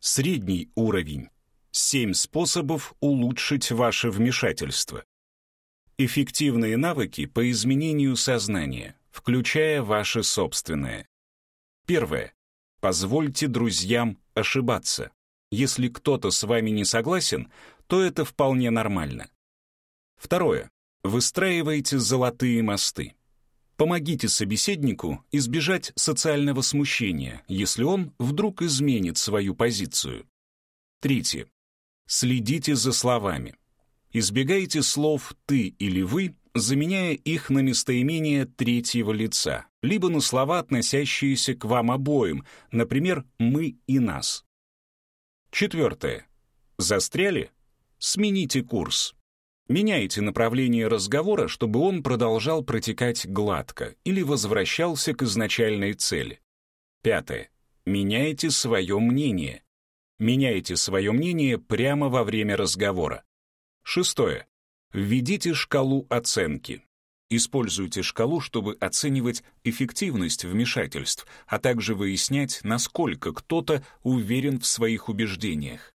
Средний уровень. Семь способов улучшить ваше вмешательство. Эффективные навыки по изменению сознания, включая ваше собственное. Первое. Позвольте друзьям ошибаться. Если кто-то с вами не согласен, то это вполне нормально. Второе. Выстраивайте золотые мосты. Помогите собеседнику избежать социального смущения, если он вдруг изменит свою позицию. Третье. Следите за словами. Избегайте слов «ты» или «вы», заменяя их на местоимение третьего лица, либо на слова, относящиеся к вам обоим, например, «мы» и «нас». Четвертое. Застряли? Смените курс. Меняйте направление разговора, чтобы он продолжал протекать гладко или возвращался к изначальной цели. Пятое. Меняйте свое мнение. Меняйте свое мнение прямо во время разговора. Шестое. Введите шкалу оценки. Используйте шкалу, чтобы оценивать эффективность вмешательств, а также выяснять, насколько кто-то уверен в своих убеждениях.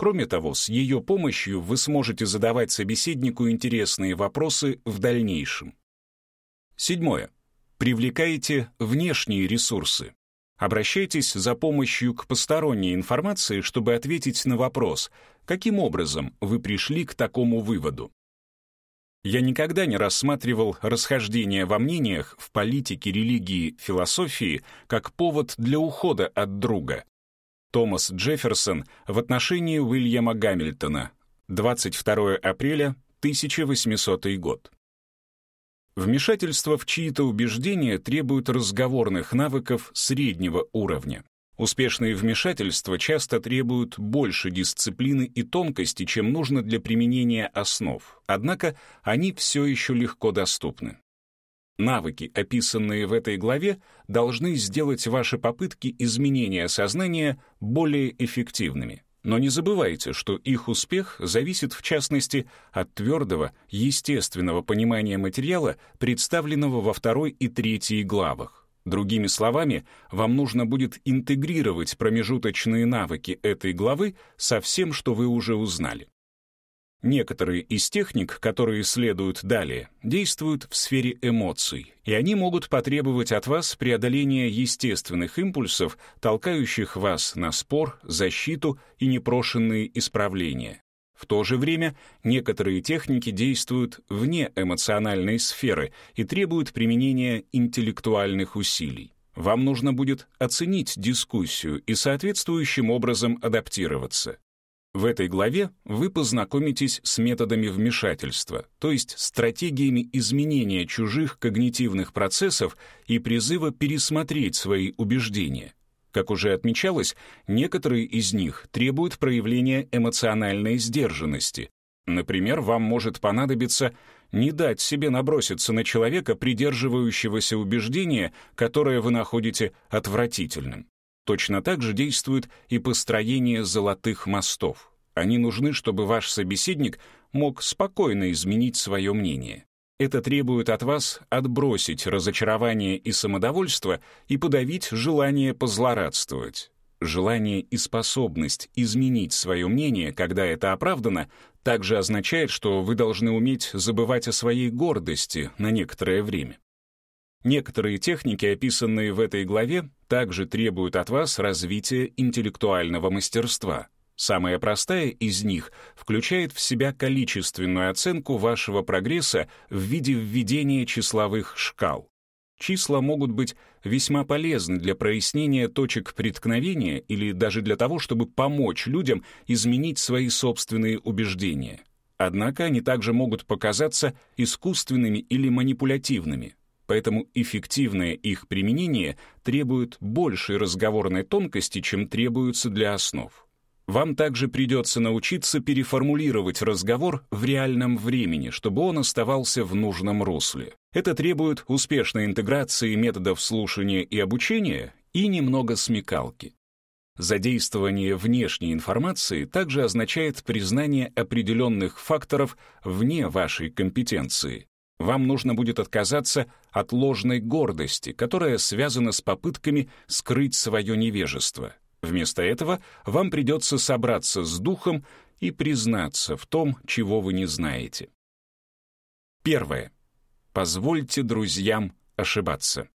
Кроме того, с ее помощью вы сможете задавать собеседнику интересные вопросы в дальнейшем. Седьмое. Привлекайте внешние ресурсы. Обращайтесь за помощью к посторонней информации, чтобы ответить на вопрос, каким образом вы пришли к такому выводу. Я никогда не рассматривал расхождения во мнениях в политике, религии, философии как повод для ухода от друга, Томас Джефферсон в отношении Уильяма Гамильтона. 22 апреля 1800 год. Вмешательство в чьи-то убеждения требует разговорных навыков среднего уровня. Успешные вмешательства часто требуют больше дисциплины и тонкости, чем нужно для применения основ, однако они все еще легко доступны. Навыки, описанные в этой главе, должны сделать ваши попытки изменения сознания более эффективными. Но не забывайте, что их успех зависит в частности от твердого, естественного понимания материала, представленного во второй и третьей главах. Другими словами, вам нужно будет интегрировать промежуточные навыки этой главы со всем, что вы уже узнали. Некоторые из техник, которые следуют далее, действуют в сфере эмоций, и они могут потребовать от вас преодоления естественных импульсов, толкающих вас на спор, защиту и непрошенные исправления. В то же время некоторые техники действуют вне эмоциональной сферы и требуют применения интеллектуальных усилий. Вам нужно будет оценить дискуссию и соответствующим образом адаптироваться. В этой главе вы познакомитесь с методами вмешательства, то есть стратегиями изменения чужих когнитивных процессов и призыва пересмотреть свои убеждения. Как уже отмечалось, некоторые из них требуют проявления эмоциональной сдержанности. Например, вам может понадобиться не дать себе наброситься на человека, придерживающегося убеждения, которое вы находите отвратительным. Точно так же действует и построение золотых мостов. Они нужны, чтобы ваш собеседник мог спокойно изменить свое мнение. Это требует от вас отбросить разочарование и самодовольство и подавить желание позлорадствовать. Желание и способность изменить свое мнение, когда это оправдано, также означает, что вы должны уметь забывать о своей гордости на некоторое время. Некоторые техники, описанные в этой главе, также требуют от вас развития интеллектуального мастерства. Самая простая из них включает в себя количественную оценку вашего прогресса в виде введения числовых шкал. Числа могут быть весьма полезны для прояснения точек преткновения или даже для того, чтобы помочь людям изменить свои собственные убеждения. Однако они также могут показаться искусственными или манипулятивными поэтому эффективное их применение требует большей разговорной тонкости, чем требуется для основ. Вам также придется научиться переформулировать разговор в реальном времени, чтобы он оставался в нужном русле. Это требует успешной интеграции методов слушания и обучения и немного смекалки. Задействование внешней информации также означает признание определенных факторов вне вашей компетенции. Вам нужно будет отказаться от ложной гордости, которая связана с попытками скрыть свое невежество. Вместо этого вам придется собраться с духом и признаться в том, чего вы не знаете. Первое. Позвольте друзьям ошибаться.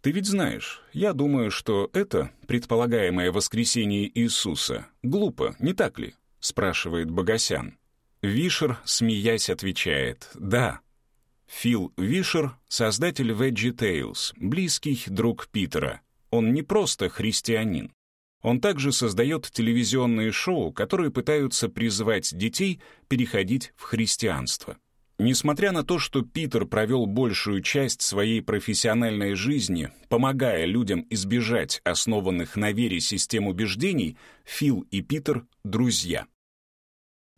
Ты ведь знаешь, я думаю, что это предполагаемое воскресение Иисуса глупо, не так ли? спрашивает Богосян. Вишер, смеясь, отвечает «Да». Фил Вишер — создатель Veggie Tales, близкий друг Питера. Он не просто христианин. Он также создает телевизионные шоу, которые пытаются призвать детей переходить в христианство. Несмотря на то, что Питер провел большую часть своей профессиональной жизни, помогая людям избежать основанных на вере систем убеждений, Фил и Питер — друзья.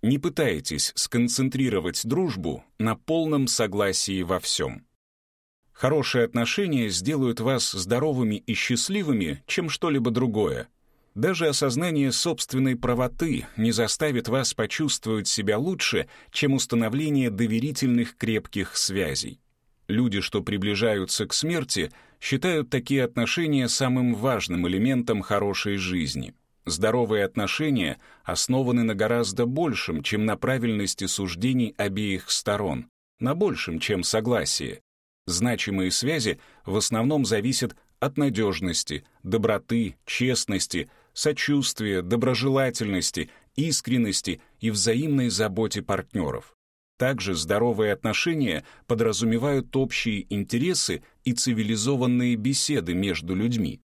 Не пытайтесь сконцентрировать дружбу на полном согласии во всем. Хорошие отношения сделают вас здоровыми и счастливыми, чем что-либо другое, даже осознание собственной правоты не заставит вас почувствовать себя лучше, чем установление доверительных крепких связей. Люди, что приближаются к смерти, считают такие отношения самым важным элементом хорошей жизни. Здоровые отношения основаны на гораздо большем, чем на правильности суждений обеих сторон, на большем, чем согласие. Значимые связи в основном зависят от надежности, доброты, честности, сочувствия, доброжелательности, искренности и взаимной заботе партнеров. Также здоровые отношения подразумевают общие интересы и цивилизованные беседы между людьми.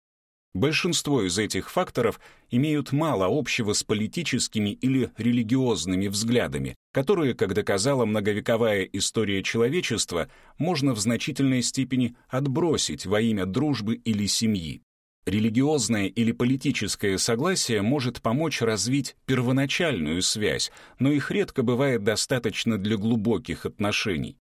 Большинство из этих факторов имеют мало общего с политическими или религиозными взглядами, которые, как доказала многовековая история человечества, можно в значительной степени отбросить во имя дружбы или семьи. Религиозное или политическое согласие может помочь развить первоначальную связь, но их редко бывает достаточно для глубоких отношений.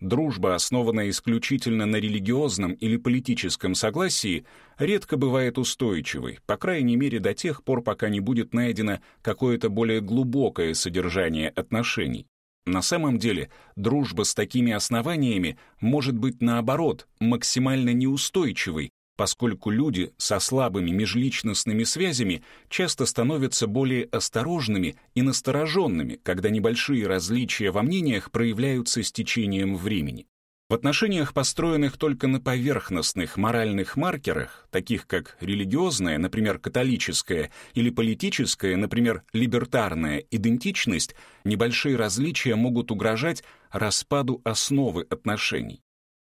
Дружба, основанная исключительно на религиозном или политическом согласии, редко бывает устойчивой, по крайней мере до тех пор, пока не будет найдено какое-то более глубокое содержание отношений. На самом деле, дружба с такими основаниями может быть, наоборот, максимально неустойчивой, поскольку люди со слабыми межличностными связями часто становятся более осторожными и настороженными, когда небольшие различия во мнениях проявляются с течением времени. В отношениях, построенных только на поверхностных моральных маркерах, таких как религиозная, например, католическая, или политическая, например, либертарная идентичность, небольшие различия могут угрожать распаду основы отношений.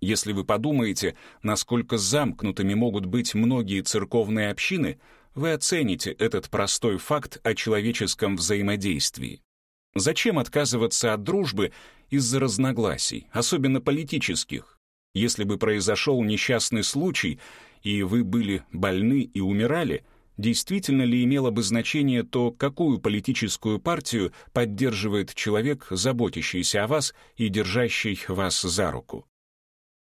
Если вы подумаете, насколько замкнутыми могут быть многие церковные общины, вы оцените этот простой факт о человеческом взаимодействии. Зачем отказываться от дружбы из-за разногласий, особенно политических? Если бы произошел несчастный случай, и вы были больны и умирали, действительно ли имело бы значение то, какую политическую партию поддерживает человек, заботящийся о вас и держащий вас за руку?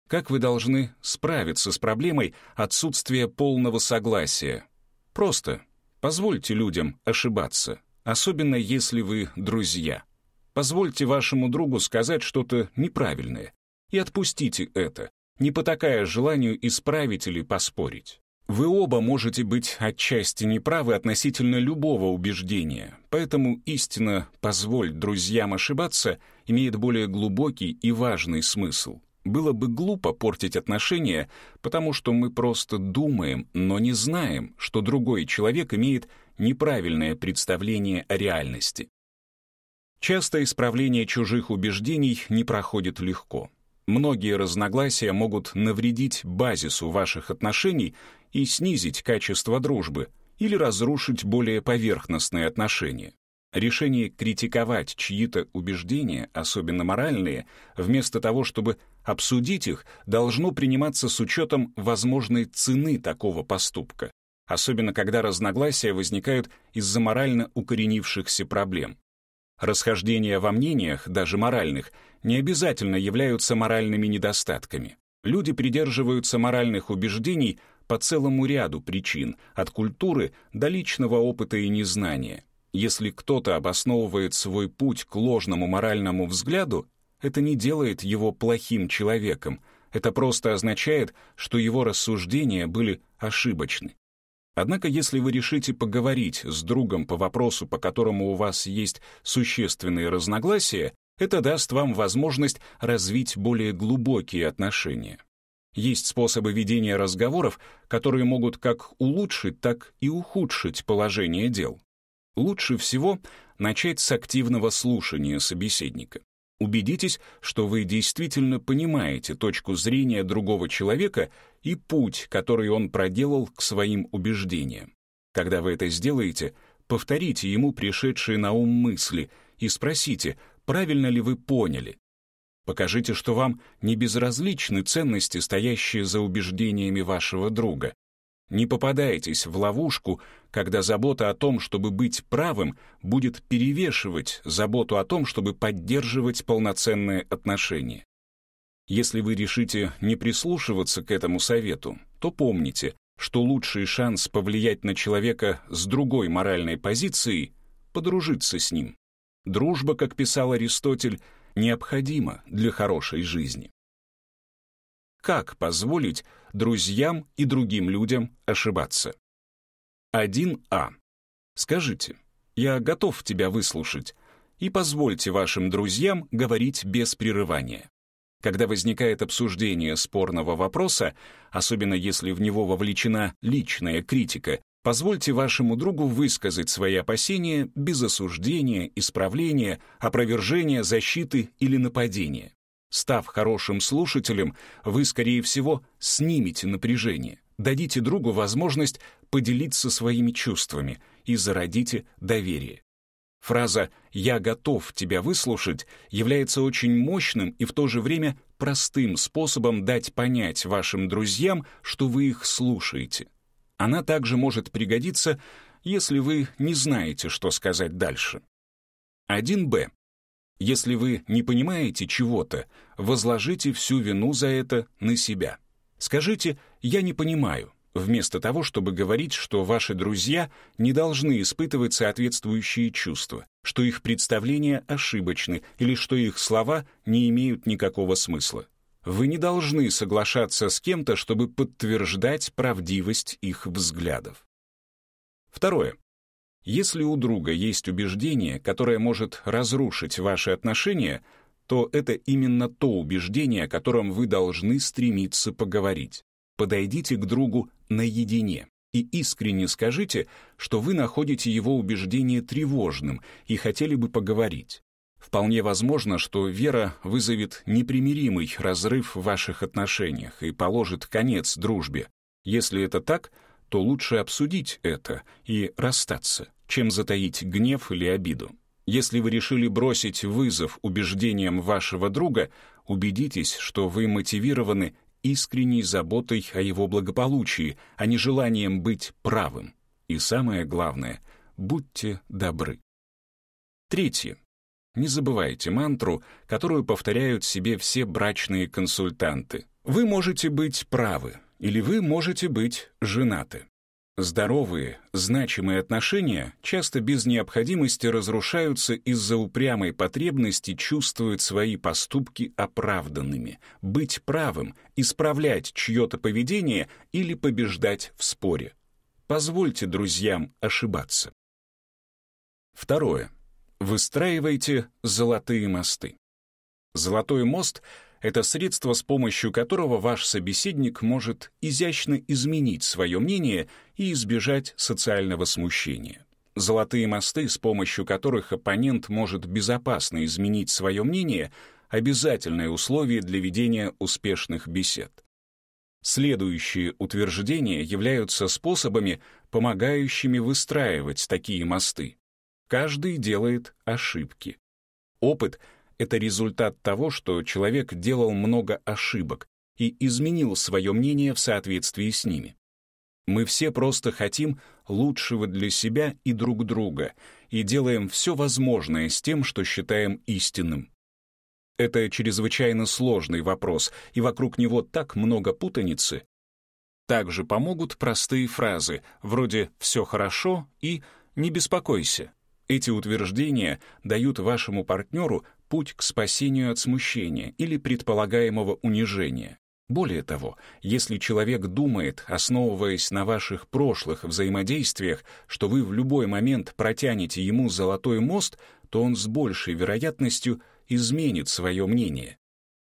Как вы должны справиться с проблемой отсутствия полного согласия? Просто позвольте людям ошибаться, особенно если вы друзья. Позвольте вашему другу сказать что-то неправильное и отпустите это, не потакая желанию исправить или поспорить. Вы оба можете быть отчасти неправы относительно любого убеждения, поэтому истина «позволь друзьям ошибаться» имеет более глубокий и важный смысл. Было бы глупо портить отношения, потому что мы просто думаем, но не знаем, что другой человек имеет неправильное представление о реальности. Часто исправление чужих убеждений не проходит легко. Многие разногласия могут навредить базису ваших отношений и снизить качество дружбы или разрушить более поверхностные отношения. Решение критиковать чьи-то убеждения, особенно моральные, вместо того, чтобы обсудить их, должно приниматься с учетом возможной цены такого поступка, особенно когда разногласия возникают из-за морально укоренившихся проблем. Расхождения во мнениях, даже моральных, не обязательно являются моральными недостатками. Люди придерживаются моральных убеждений по целому ряду причин, от культуры до личного опыта и незнания. Если кто-то обосновывает свой путь к ложному моральному взгляду, это не делает его плохим человеком, это просто означает, что его рассуждения были ошибочны. Однако, если вы решите поговорить с другом по вопросу, по которому у вас есть существенные разногласия, это даст вам возможность развить более глубокие отношения. Есть способы ведения разговоров, которые могут как улучшить, так и ухудшить положение дел. Лучше всего начать с активного слушания собеседника. Убедитесь, что вы действительно понимаете точку зрения другого человека и путь, который он проделал к своим убеждениям. Когда вы это сделаете, повторите ему пришедшие на ум мысли и спросите, правильно ли вы поняли. Покажите, что вам не безразличны ценности, стоящие за убеждениями вашего друга, не попадайтесь в ловушку, когда забота о том, чтобы быть правым, будет перевешивать заботу о том, чтобы поддерживать полноценные отношения. Если вы решите не прислушиваться к этому совету, то помните, что лучший шанс повлиять на человека с другой моральной позицией — подружиться с ним. Дружба, как писал Аристотель, необходима для хорошей жизни. Как позволить друзьям и другим людям ошибаться? 1а. Скажите, я готов тебя выслушать, и позвольте вашим друзьям говорить без прерывания. Когда возникает обсуждение спорного вопроса, особенно если в него вовлечена личная критика, позвольте вашему другу высказать свои опасения без осуждения, исправления, опровержения, защиты или нападения. Став хорошим слушателем, вы, скорее всего, снимете напряжение, дадите другу возможность поделиться своими чувствами и зародите доверие. Фраза «я готов тебя выслушать» является очень мощным и в то же время простым способом дать понять вашим друзьям, что вы их слушаете. Она также может пригодиться, если вы не знаете, что сказать дальше. 1б. Если вы не понимаете чего-то, возложите всю вину за это на себя. Скажите «я не понимаю», вместо того, чтобы говорить, что ваши друзья не должны испытывать соответствующие чувства, что их представления ошибочны или что их слова не имеют никакого смысла. Вы не должны соглашаться с кем-то, чтобы подтверждать правдивость их взглядов. Второе. Если у друга есть убеждение, которое может разрушить ваши отношения, то это именно то убеждение, о котором вы должны стремиться поговорить. Подойдите к другу наедине и искренне скажите, что вы находите его убеждение тревожным и хотели бы поговорить. Вполне возможно, что вера вызовет непримиримый разрыв в ваших отношениях и положит конец дружбе. Если это так, то лучше обсудить это и расстаться чем затаить гнев или обиду. Если вы решили бросить вызов убеждениям вашего друга, убедитесь, что вы мотивированы искренней заботой о его благополучии, а не желанием быть правым. И самое главное, будьте добры. Третье. Не забывайте мантру, которую повторяют себе все брачные консультанты. Вы можете быть правы, или вы можете быть женаты. Здоровые, значимые отношения часто без необходимости разрушаются из-за упрямой потребности чувствовать свои поступки оправданными, быть правым, исправлять чье-то поведение или побеждать в споре. Позвольте друзьям ошибаться. Второе. Выстраивайте золотые мосты. Золотой мост — это средство, с помощью которого ваш собеседник может изящно изменить свое мнение и избежать социального смущения. Золотые мосты, с помощью которых оппонент может безопасно изменить свое мнение, обязательное условие для ведения успешных бесед. Следующие утверждения являются способами, помогающими выстраивать такие мосты. Каждый делает ошибки. Опыт — это результат того, что человек делал много ошибок и изменил свое мнение в соответствии с ними. Мы все просто хотим лучшего для себя и друг друга и делаем все возможное с тем, что считаем истинным. Это чрезвычайно сложный вопрос, и вокруг него так много путаницы. Также помогут простые фразы, вроде «все хорошо» и «не беспокойся». Эти утверждения дают вашему партнеру путь к спасению от смущения или предполагаемого унижения. Более того, если человек думает, основываясь на ваших прошлых взаимодействиях, что вы в любой момент протянете ему золотой мост, то он с большей вероятностью изменит свое мнение.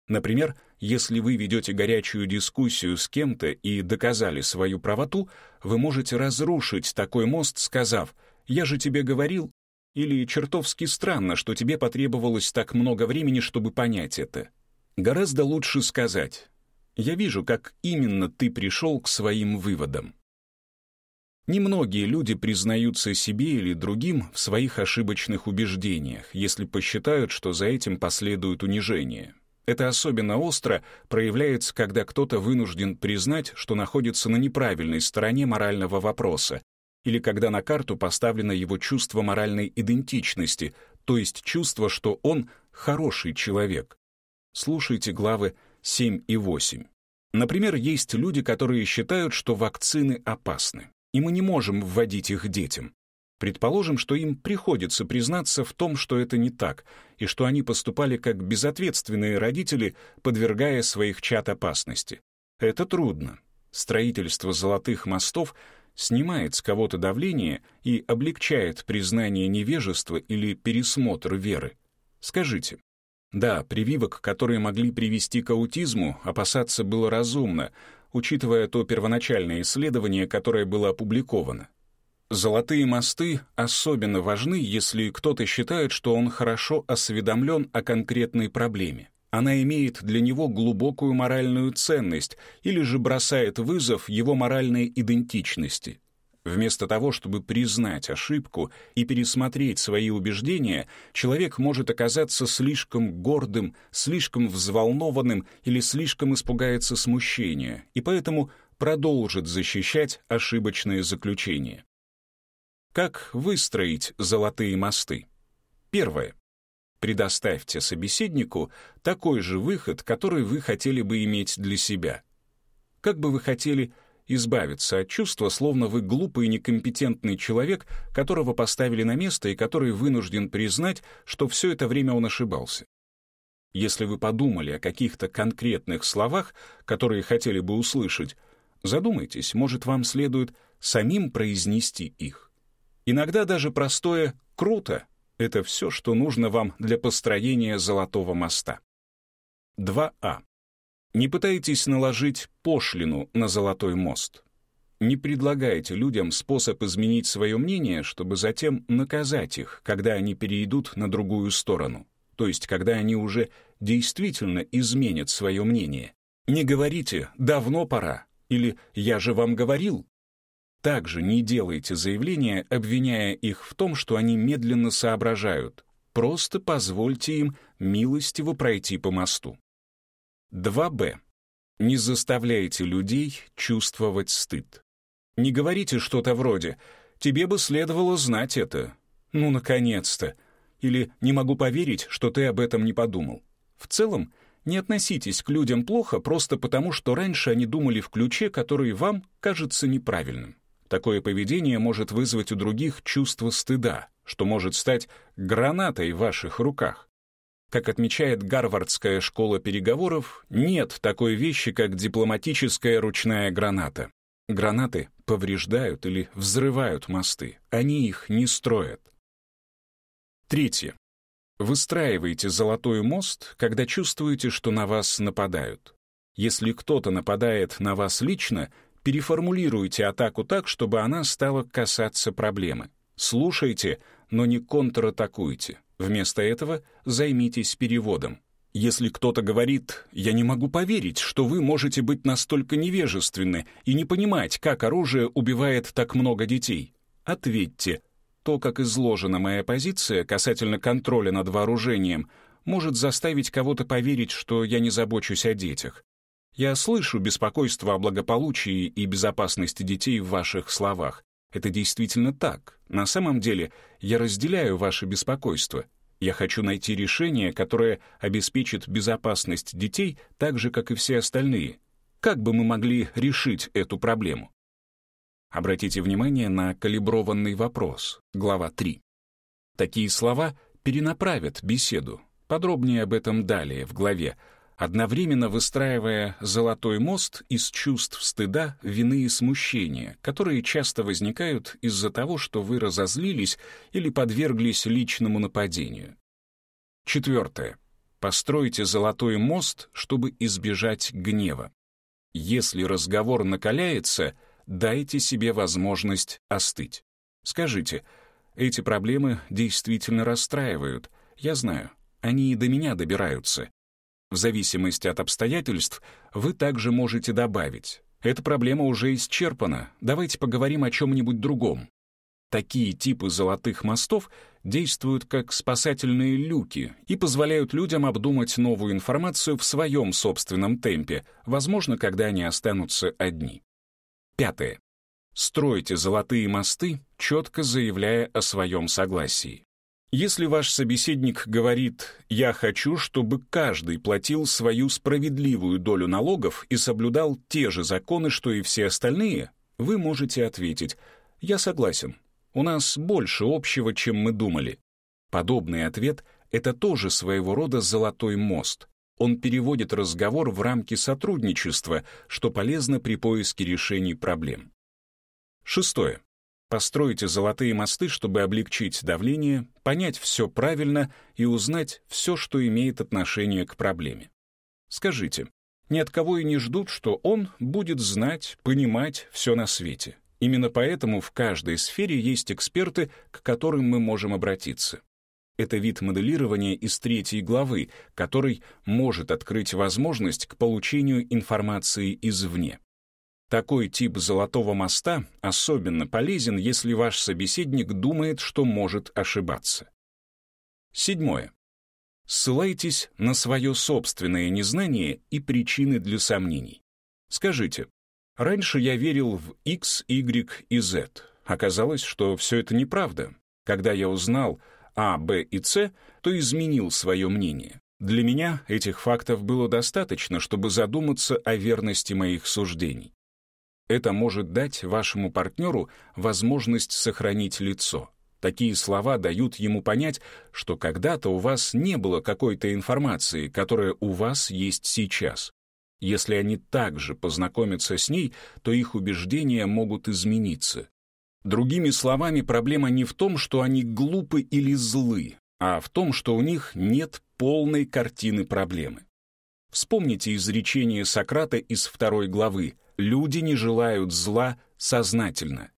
Например, если вы ведете горячую дискуссию с кем-то и доказали свою правоту, вы можете разрушить такой мост, сказав «Я же тебе говорил», или «Чертовски странно, что тебе потребовалось так много времени, чтобы понять это». Гораздо лучше сказать я вижу, как именно ты пришел к своим выводам. Немногие люди признаются себе или другим в своих ошибочных убеждениях, если посчитают, что за этим последует унижение. Это особенно остро проявляется, когда кто-то вынужден признать, что находится на неправильной стороне морального вопроса, или когда на карту поставлено его чувство моральной идентичности, то есть чувство, что он хороший человек. Слушайте главы 7 и 8. Например, есть люди, которые считают, что вакцины опасны, и мы не можем вводить их детям. Предположим, что им приходится признаться в том, что это не так, и что они поступали как безответственные родители, подвергая своих чад опасности. Это трудно. Строительство золотых мостов снимает с кого-то давление и облегчает признание невежества или пересмотр веры. Скажите, да, прививок, которые могли привести к аутизму, опасаться было разумно, учитывая то первоначальное исследование, которое было опубликовано. Золотые мосты особенно важны, если кто-то считает, что он хорошо осведомлен о конкретной проблеме. Она имеет для него глубокую моральную ценность или же бросает вызов его моральной идентичности. Вместо того, чтобы признать ошибку и пересмотреть свои убеждения, человек может оказаться слишком гордым, слишком взволнованным или слишком испугается смущения, и поэтому продолжит защищать ошибочные заключения. Как выстроить золотые мосты? Первое. Предоставьте собеседнику такой же выход, который вы хотели бы иметь для себя. Как бы вы хотели избавиться от чувства, словно вы глупый и некомпетентный человек, которого поставили на место и который вынужден признать, что все это время он ошибался. Если вы подумали о каких-то конкретных словах, которые хотели бы услышать, задумайтесь, может, вам следует самим произнести их. Иногда даже простое «круто» — это все, что нужно вам для построения золотого моста. 2а. Не пытайтесь наложить пошлину на золотой мост. Не предлагайте людям способ изменить свое мнение, чтобы затем наказать их, когда они перейдут на другую сторону, то есть когда они уже действительно изменят свое мнение. Не говорите «давно пора» или «я же вам говорил». Также не делайте заявления, обвиняя их в том, что они медленно соображают. Просто позвольте им милостиво пройти по мосту. 2б. Не заставляйте людей чувствовать стыд. Не говорите что-то вроде «тебе бы следовало знать это», «ну, наконец-то», или «не могу поверить, что ты об этом не подумал». В целом, не относитесь к людям плохо просто потому, что раньше они думали в ключе, который вам кажется неправильным. Такое поведение может вызвать у других чувство стыда, что может стать гранатой в ваших руках. Как отмечает Гарвардская школа переговоров, нет такой вещи, как дипломатическая ручная граната. Гранаты повреждают или взрывают мосты, они их не строят. Третье. Выстраивайте золотой мост, когда чувствуете, что на вас нападают. Если кто-то нападает на вас лично, переформулируйте атаку так, чтобы она стала касаться проблемы. Слушайте, но не контратакуйте. Вместо этого займитесь переводом. Если кто-то говорит «я не могу поверить, что вы можете быть настолько невежественны и не понимать, как оружие убивает так много детей», ответьте «то, как изложена моя позиция касательно контроля над вооружением, может заставить кого-то поверить, что я не забочусь о детях. Я слышу беспокойство о благополучии и безопасности детей в ваших словах. Это действительно так. На самом деле я разделяю ваше беспокойство. Я хочу найти решение, которое обеспечит безопасность детей так же, как и все остальные. Как бы мы могли решить эту проблему? Обратите внимание на калиброванный вопрос, глава 3. Такие слова перенаправят беседу. Подробнее об этом далее в главе. Одновременно выстраивая золотой мост из чувств стыда, вины и смущения, которые часто возникают из-за того, что вы разозлились или подверглись личному нападению. Четвертое. Постройте золотой мост, чтобы избежать гнева. Если разговор накаляется, дайте себе возможность остыть. Скажите, эти проблемы действительно расстраивают. Я знаю, они и до меня добираются. В зависимости от обстоятельств вы также можете добавить. Эта проблема уже исчерпана, давайте поговорим о чем-нибудь другом. Такие типы золотых мостов действуют как спасательные люки и позволяют людям обдумать новую информацию в своем собственном темпе, возможно, когда они останутся одни. Пятое. Стройте золотые мосты, четко заявляя о своем согласии. Если ваш собеседник говорит «я хочу, чтобы каждый платил свою справедливую долю налогов и соблюдал те же законы, что и все остальные», вы можете ответить «я согласен, у нас больше общего, чем мы думали». Подобный ответ — это тоже своего рода золотой мост. Он переводит разговор в рамки сотрудничества, что полезно при поиске решений проблем. Шестое. Постройте золотые мосты, чтобы облегчить давление, понять все правильно и узнать все, что имеет отношение к проблеме. Скажите, ни от кого и не ждут, что он будет знать, понимать все на свете. Именно поэтому в каждой сфере есть эксперты, к которым мы можем обратиться. Это вид моделирования из третьей главы, который может открыть возможность к получению информации извне. Такой тип золотого моста особенно полезен, если ваш собеседник думает, что может ошибаться. Седьмое. Ссылайтесь на свое собственное незнание и причины для сомнений. Скажите, раньше я верил в X, Y и Z. Оказалось, что все это неправда. Когда я узнал А, Б и С, то изменил свое мнение. Для меня этих фактов было достаточно, чтобы задуматься о верности моих суждений. Это может дать вашему партнеру возможность сохранить лицо. Такие слова дают ему понять, что когда-то у вас не было какой-то информации, которая у вас есть сейчас. Если они также познакомятся с ней, то их убеждения могут измениться. Другими словами, проблема не в том, что они глупы или злы, а в том, что у них нет полной картины проблемы. Вспомните изречение Сократа из второй главы люди не желают зла сознательно.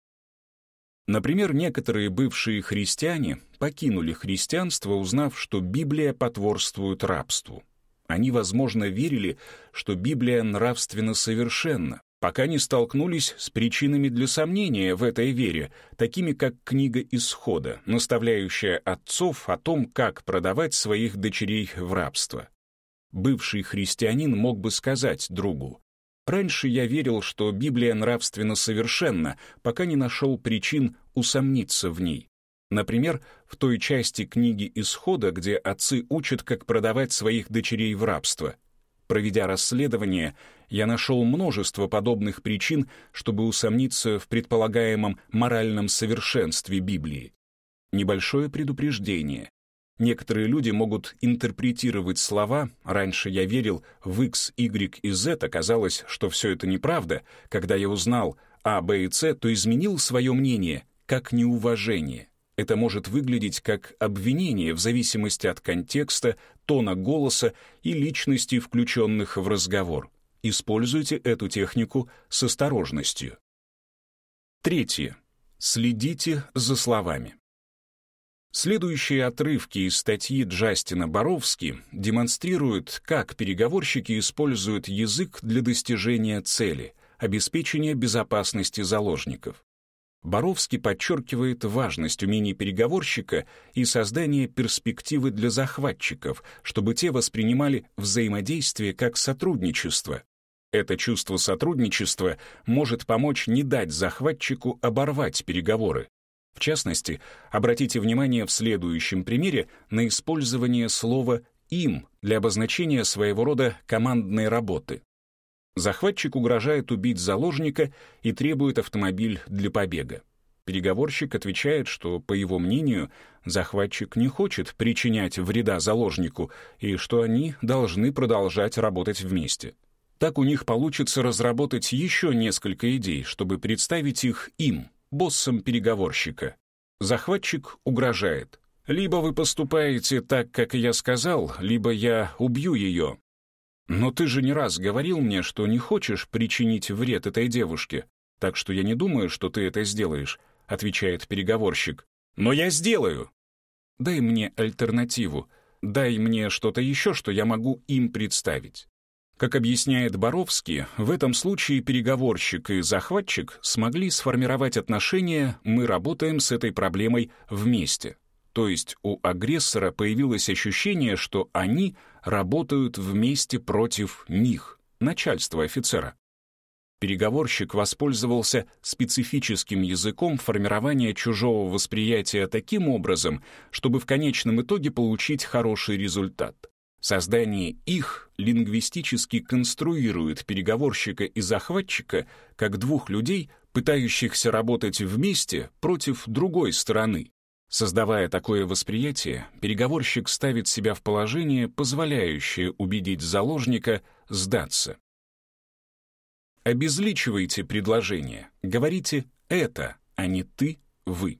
Например, некоторые бывшие христиане покинули христианство, узнав, что Библия потворствует рабству. Они, возможно, верили, что Библия нравственно совершенна, пока не столкнулись с причинами для сомнения в этой вере, такими как книга Исхода, наставляющая отцов о том, как продавать своих дочерей в рабство. Бывший христианин мог бы сказать другу, Раньше я верил, что Библия нравственно совершенна, пока не нашел причин усомниться в ней. Например, в той части книги Исхода, где отцы учат, как продавать своих дочерей в рабство. Проведя расследование, я нашел множество подобных причин, чтобы усомниться в предполагаемом моральном совершенстве Библии. Небольшое предупреждение. Некоторые люди могут интерпретировать слова «раньше я верил в X, Y и Z», оказалось, что все это неправда. Когда я узнал А, Б и С, то изменил свое мнение как неуважение. Это может выглядеть как обвинение в зависимости от контекста, тона голоса и личности, включенных в разговор. Используйте эту технику с осторожностью. Третье. Следите за словами. Следующие отрывки из статьи Джастина Боровски демонстрируют, как переговорщики используют язык для достижения цели — обеспечения безопасности заложников. Боровский подчеркивает важность умений переговорщика и создания перспективы для захватчиков, чтобы те воспринимали взаимодействие как сотрудничество. Это чувство сотрудничества может помочь не дать захватчику оборвать переговоры. В частности, обратите внимание в следующем примере на использование слова «им» для обозначения своего рода командной работы. Захватчик угрожает убить заложника и требует автомобиль для побега. Переговорщик отвечает, что, по его мнению, захватчик не хочет причинять вреда заложнику и что они должны продолжать работать вместе. Так у них получится разработать еще несколько идей, чтобы представить их им, боссом переговорщика. Захватчик угрожает. «Либо вы поступаете так, как я сказал, либо я убью ее». «Но ты же не раз говорил мне, что не хочешь причинить вред этой девушке, так что я не думаю, что ты это сделаешь», — отвечает переговорщик. «Но я сделаю!» «Дай мне альтернативу. Дай мне что-то еще, что я могу им представить». Как объясняет Боровский, в этом случае переговорщик и захватчик смогли сформировать отношения «мы работаем с этой проблемой вместе». То есть у агрессора появилось ощущение, что они работают вместе против них, начальства офицера. Переговорщик воспользовался специфическим языком формирования чужого восприятия таким образом, чтобы в конечном итоге получить хороший результат. Создание их лингвистически конструирует переговорщика и захватчика как двух людей, пытающихся работать вместе против другой стороны. Создавая такое восприятие, переговорщик ставит себя в положение, позволяющее убедить заложника сдаться. Обезличивайте предложение. Говорите «это», а не «ты», «вы».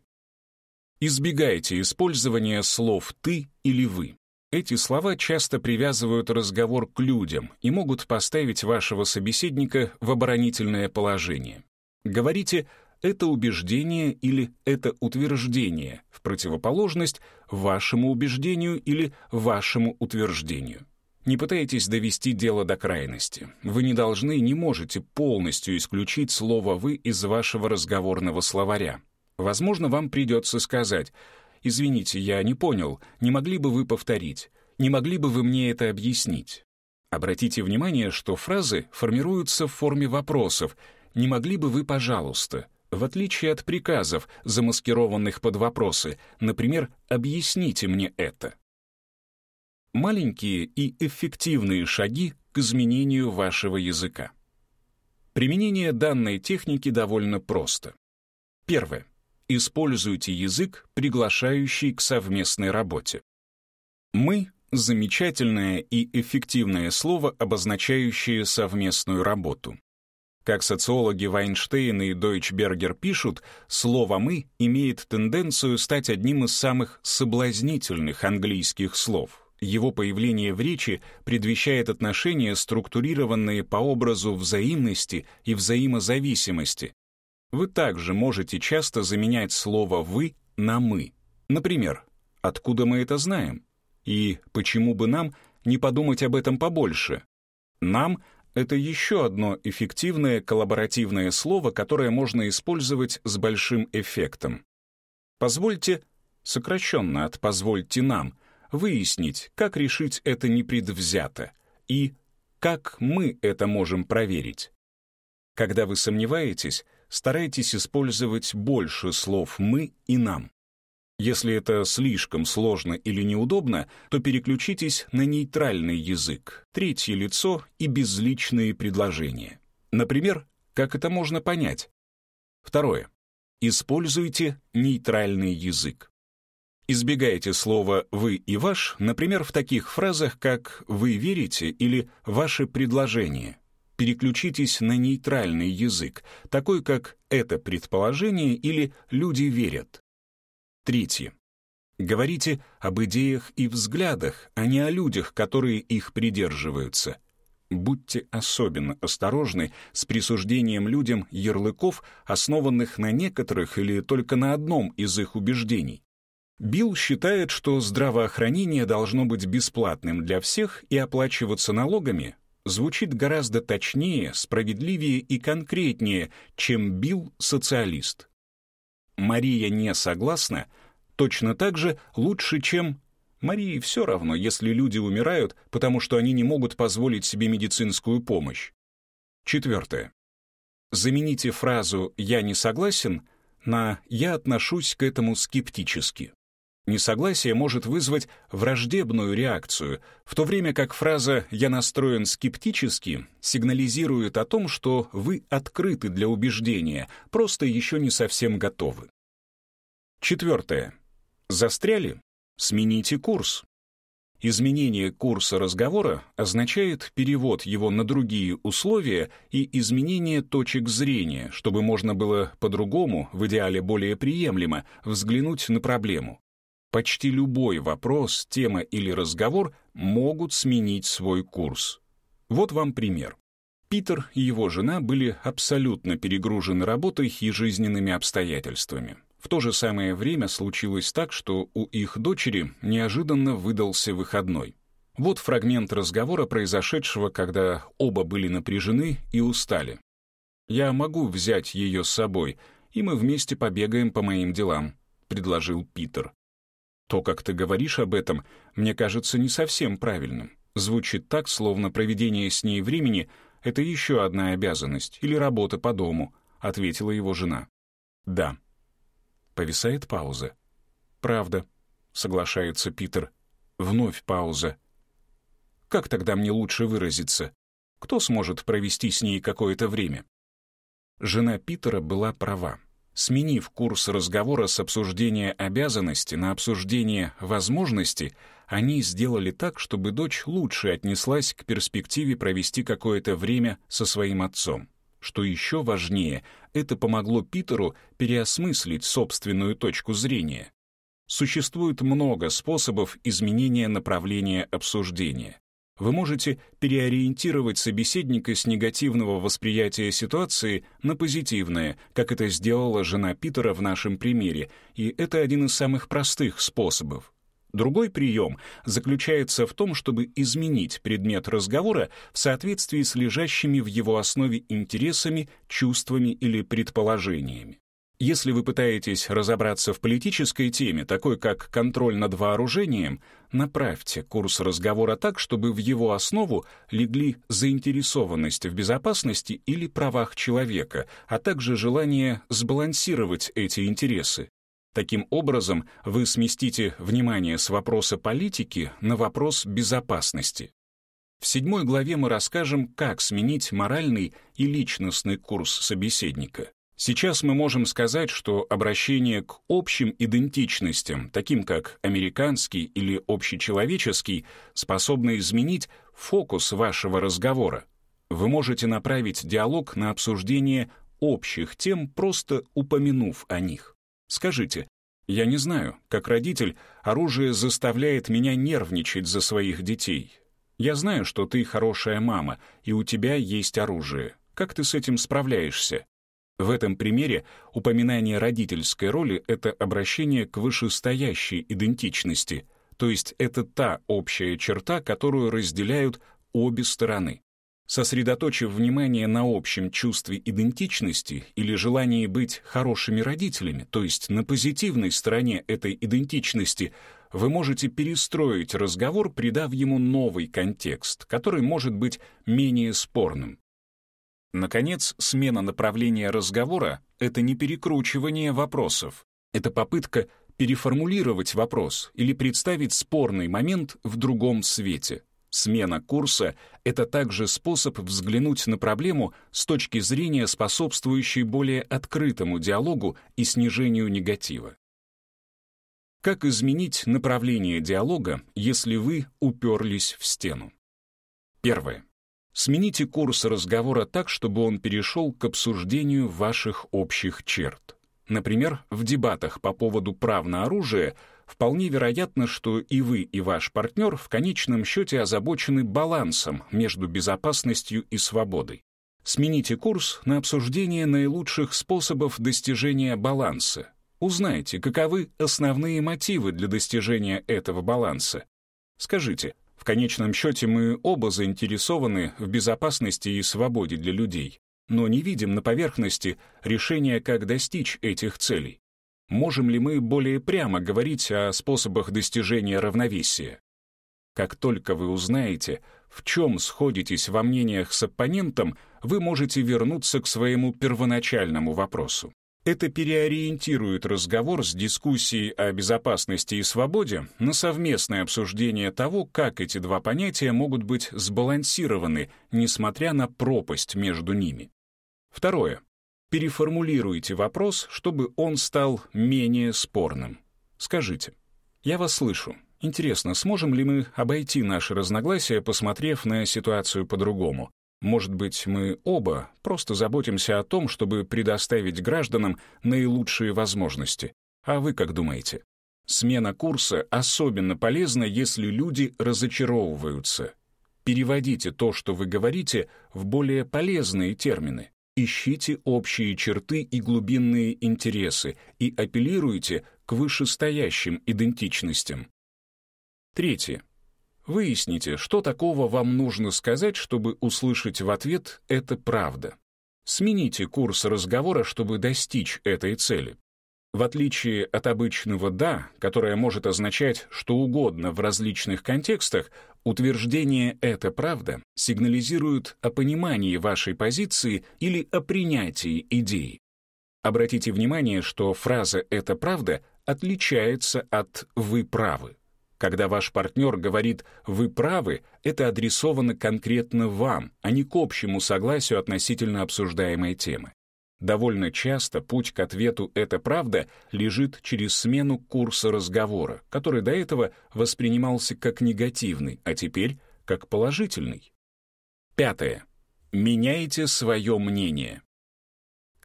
Избегайте использования слов «ты» или «вы». Эти слова часто привязывают разговор к людям и могут поставить вашего собеседника в оборонительное положение. Говорите «это убеждение» или «это утверждение» в противоположность вашему убеждению или вашему утверждению. Не пытайтесь довести дело до крайности. Вы не должны, не можете полностью исключить слово «вы» из вашего разговорного словаря. Возможно, вам придется сказать «Извините, я не понял, не могли бы вы повторить? Не могли бы вы мне это объяснить?» Обратите внимание, что фразы формируются в форме вопросов «Не могли бы вы, пожалуйста?» в отличие от приказов, замаскированных под вопросы, например, «объясните мне это». Маленькие и эффективные шаги к изменению вашего языка. Применение данной техники довольно просто. Первое. Используйте язык, приглашающий к совместной работе. «Мы» — замечательное и эффективное слово, обозначающее совместную работу. Как социологи Вайнштейн и Дойчбергер пишут, слово «мы» имеет тенденцию стать одним из самых соблазнительных английских слов — его появление в речи предвещает отношения, структурированные по образу взаимности и взаимозависимости. Вы также можете часто заменять слово «вы» на «мы». Например, «откуда мы это знаем?» и «почему бы нам не подумать об этом побольше?» «Нам» — это еще одно эффективное коллаборативное слово, которое можно использовать с большим эффектом. «Позвольте» сокращенно от «позвольте нам», выяснить, как решить это непредвзято и как мы это можем проверить. Когда вы сомневаетесь, старайтесь использовать больше слов «мы» и «нам». Если это слишком сложно или неудобно, то переключитесь на нейтральный язык, третье лицо и безличные предложения. Например, как это можно понять? Второе. Используйте нейтральный язык. Избегайте слова «вы» и «ваш», например, в таких фразах, как «вы верите» или «ваше предложение». Переключитесь на нейтральный язык, такой как «это предположение» или «люди верят». Третье. Говорите об идеях и взглядах, а не о людях, которые их придерживаются. Будьте особенно осторожны с присуждением людям ярлыков, основанных на некоторых или только на одном из их убеждений. Билл считает, что здравоохранение должно быть бесплатным для всех и оплачиваться налогами, звучит гораздо точнее, справедливее и конкретнее, чем Билл социалист. Мария не согласна, точно так же лучше, чем Марии все равно, если люди умирают, потому что они не могут позволить себе медицинскую помощь. Четвертое. Замените фразу «я не согласен» на «я отношусь к этому скептически». Несогласие может вызвать враждебную реакцию, в то время как фраза «я настроен скептически» сигнализирует о том, что вы открыты для убеждения, просто еще не совсем готовы. Четвертое. Застряли? Смените курс. Изменение курса разговора означает перевод его на другие условия и изменение точек зрения, чтобы можно было по-другому, в идеале более приемлемо, взглянуть на проблему. Почти любой вопрос, тема или разговор могут сменить свой курс. Вот вам пример. Питер и его жена были абсолютно перегружены работой и жизненными обстоятельствами. В то же самое время случилось так, что у их дочери неожиданно выдался выходной. Вот фрагмент разговора, произошедшего, когда оба были напряжены и устали. «Я могу взять ее с собой, и мы вместе побегаем по моим делам», — предложил Питер. «То, как ты говоришь об этом, мне кажется не совсем правильным. Звучит так, словно проведение с ней времени — это еще одна обязанность или работа по дому», — ответила его жена. «Да», Повисает пауза. «Правда», — соглашается Питер. Вновь пауза. «Как тогда мне лучше выразиться? Кто сможет провести с ней какое-то время?» Жена Питера была права. Сменив курс разговора с обсуждения обязанности на обсуждение возможности, они сделали так, чтобы дочь лучше отнеслась к перспективе провести какое-то время со своим отцом. Что еще важнее, это помогло Питеру переосмыслить собственную точку зрения. Существует много способов изменения направления обсуждения. Вы можете переориентировать собеседника с негативного восприятия ситуации на позитивное, как это сделала жена Питера в нашем примере, и это один из самых простых способов. Другой прием заключается в том, чтобы изменить предмет разговора в соответствии с лежащими в его основе интересами, чувствами или предположениями. Если вы пытаетесь разобраться в политической теме, такой как контроль над вооружением, направьте курс разговора так, чтобы в его основу легли заинтересованность в безопасности или правах человека, а также желание сбалансировать эти интересы. Таким образом, вы сместите внимание с вопроса политики на вопрос безопасности. В седьмой главе мы расскажем, как сменить моральный и личностный курс собеседника. Сейчас мы можем сказать, что обращение к общим идентичностям, таким как американский или общечеловеческий, способно изменить фокус вашего разговора. Вы можете направить диалог на обсуждение общих тем, просто упомянув о них. Скажите, я не знаю, как родитель, оружие заставляет меня нервничать за своих детей. Я знаю, что ты хорошая мама, и у тебя есть оружие. Как ты с этим справляешься? В этом примере упоминание родительской роли — это обращение к вышестоящей идентичности, то есть это та общая черта, которую разделяют обе стороны. Сосредоточив внимание на общем чувстве идентичности или желании быть хорошими родителями, то есть на позитивной стороне этой идентичности, вы можете перестроить разговор, придав ему новый контекст, который может быть менее спорным. Наконец, смена направления разговора — это не перекручивание вопросов. Это попытка переформулировать вопрос или представить спорный момент в другом свете. Смена курса — это также способ взглянуть на проблему с точки зрения, способствующей более открытому диалогу и снижению негатива. Как изменить направление диалога, если вы уперлись в стену? Первое. Смените курс разговора так, чтобы он перешел к обсуждению ваших общих черт. Например, в дебатах по поводу прав на оружие — вполне вероятно, что и вы, и ваш партнер в конечном счете озабочены балансом между безопасностью и свободой. Смените курс на обсуждение наилучших способов достижения баланса. Узнайте, каковы основные мотивы для достижения этого баланса. Скажите, в конечном счете мы оба заинтересованы в безопасности и свободе для людей, но не видим на поверхности решения, как достичь этих целей. Можем ли мы более прямо говорить о способах достижения равновесия? Как только вы узнаете, в чем сходитесь во мнениях с оппонентом, вы можете вернуться к своему первоначальному вопросу. Это переориентирует разговор с дискуссией о безопасности и свободе на совместное обсуждение того, как эти два понятия могут быть сбалансированы, несмотря на пропасть между ними. Второе. Переформулируйте вопрос, чтобы он стал менее спорным. Скажите, я вас слышу. Интересно, сможем ли мы обойти наши разногласия, посмотрев на ситуацию по-другому? Может быть, мы оба просто заботимся о том, чтобы предоставить гражданам наилучшие возможности. А вы как думаете? Смена курса особенно полезна, если люди разочаровываются. Переводите то, что вы говорите, в более полезные термины. Ищите общие черты и глубинные интересы и апеллируйте к вышестоящим идентичностям. Третье. Выясните, что такого вам нужно сказать, чтобы услышать в ответ «это правда». Смените курс разговора, чтобы достичь этой цели. В отличие от обычного «да», которое может означать что угодно в различных контекстах, утверждение «это правда» сигнализирует о понимании вашей позиции или о принятии идеи. Обратите внимание, что фраза «это правда» отличается от «вы правы». Когда ваш партнер говорит «вы правы», это адресовано конкретно вам, а не к общему согласию относительно обсуждаемой темы. Довольно часто путь к ответу «это правда» лежит через смену курса разговора, который до этого воспринимался как негативный, а теперь как положительный. Пятое. Меняйте свое мнение.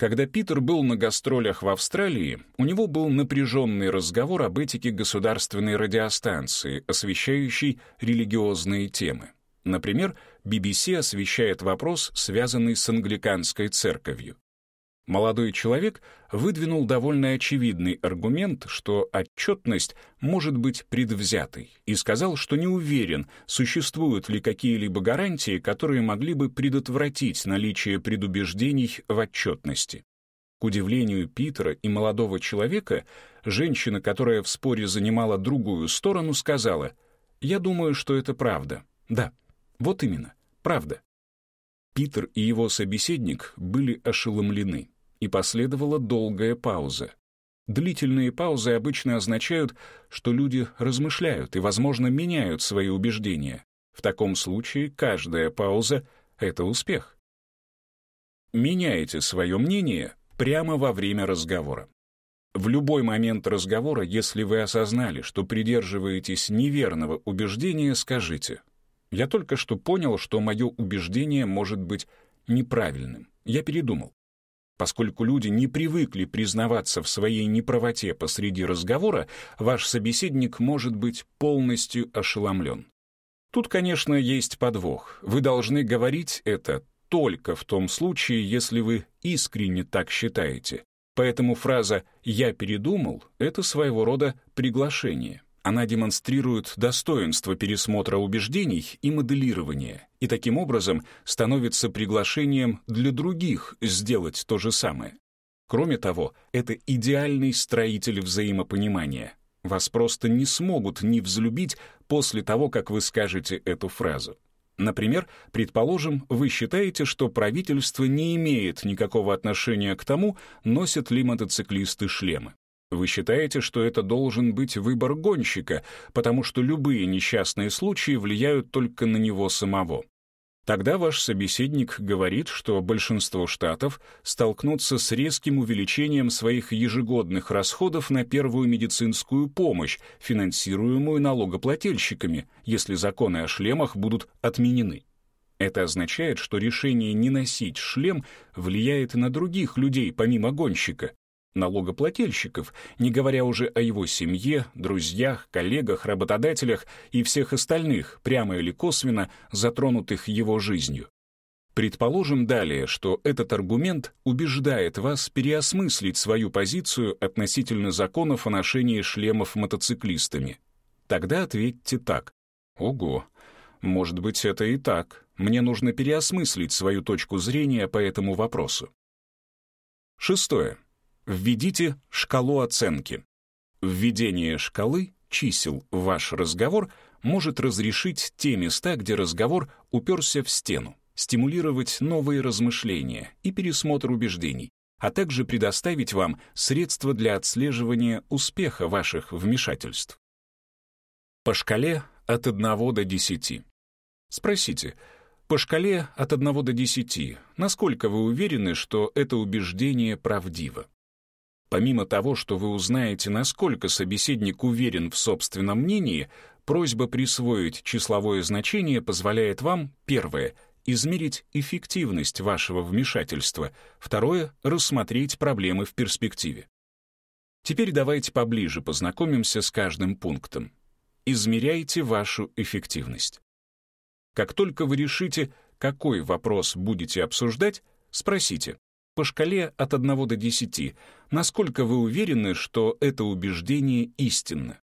Когда Питер был на гастролях в Австралии, у него был напряженный разговор об этике государственной радиостанции, освещающей религиозные темы. Например, BBC освещает вопрос, связанный с англиканской церковью. Молодой человек выдвинул довольно очевидный аргумент, что отчетность может быть предвзятой, и сказал, что не уверен, существуют ли какие-либо гарантии, которые могли бы предотвратить наличие предубеждений в отчетности. К удивлению Питера и молодого человека, женщина, которая в споре занимала другую сторону, сказала, «Я думаю, что это правда». Да, вот именно, правда. Питер и его собеседник были ошеломлены и последовала долгая пауза. Длительные паузы обычно означают, что люди размышляют и, возможно, меняют свои убеждения. В таком случае каждая пауза — это успех. Меняйте свое мнение прямо во время разговора. В любой момент разговора, если вы осознали, что придерживаетесь неверного убеждения, скажите «Я только что понял, что мое убеждение может быть неправильным. Я передумал». Поскольку люди не привыкли признаваться в своей неправоте посреди разговора, ваш собеседник может быть полностью ошеломлен. Тут, конечно, есть подвох. Вы должны говорить это только в том случае, если вы искренне так считаете. Поэтому фраза «я передумал» — это своего рода приглашение. Она демонстрирует достоинство пересмотра убеждений и моделирования, и таким образом становится приглашением для других сделать то же самое. Кроме того, это идеальный строитель взаимопонимания. Вас просто не смогут не взлюбить после того, как вы скажете эту фразу. Например, предположим, вы считаете, что правительство не имеет никакого отношения к тому, носят ли мотоциклисты шлемы. Вы считаете, что это должен быть выбор гонщика, потому что любые несчастные случаи влияют только на него самого. Тогда ваш собеседник говорит, что большинство штатов столкнутся с резким увеличением своих ежегодных расходов на первую медицинскую помощь, финансируемую налогоплательщиками, если законы о шлемах будут отменены. Это означает, что решение не носить шлем влияет на других людей, помимо гонщика, налогоплательщиков, не говоря уже о его семье, друзьях, коллегах, работодателях и всех остальных, прямо или косвенно затронутых его жизнью. Предположим далее, что этот аргумент убеждает вас переосмыслить свою позицию относительно законов о ношении шлемов мотоциклистами. Тогда ответьте так. Ого, может быть, это и так. Мне нужно переосмыслить свою точку зрения по этому вопросу. Шестое. Введите шкалу оценки. Введение шкалы чисел ваш разговор может разрешить те места, где разговор уперся в стену, стимулировать новые размышления и пересмотр убеждений, а также предоставить вам средства для отслеживания успеха ваших вмешательств. По шкале от 1 до 10. Спросите, По шкале от 1 до 10, насколько вы уверены, что это убеждение правдиво? Помимо того, что вы узнаете, насколько собеседник уверен в собственном мнении, просьба присвоить числовое значение позволяет вам, первое, измерить эффективность вашего вмешательства, второе — рассмотреть проблемы в перспективе. Теперь давайте поближе познакомимся с каждым пунктом. Измеряйте вашу эффективность. Как только вы решите, какой вопрос будете обсуждать, спросите, по шкале от 1 до 10, насколько вы уверены, что это убеждение истинно.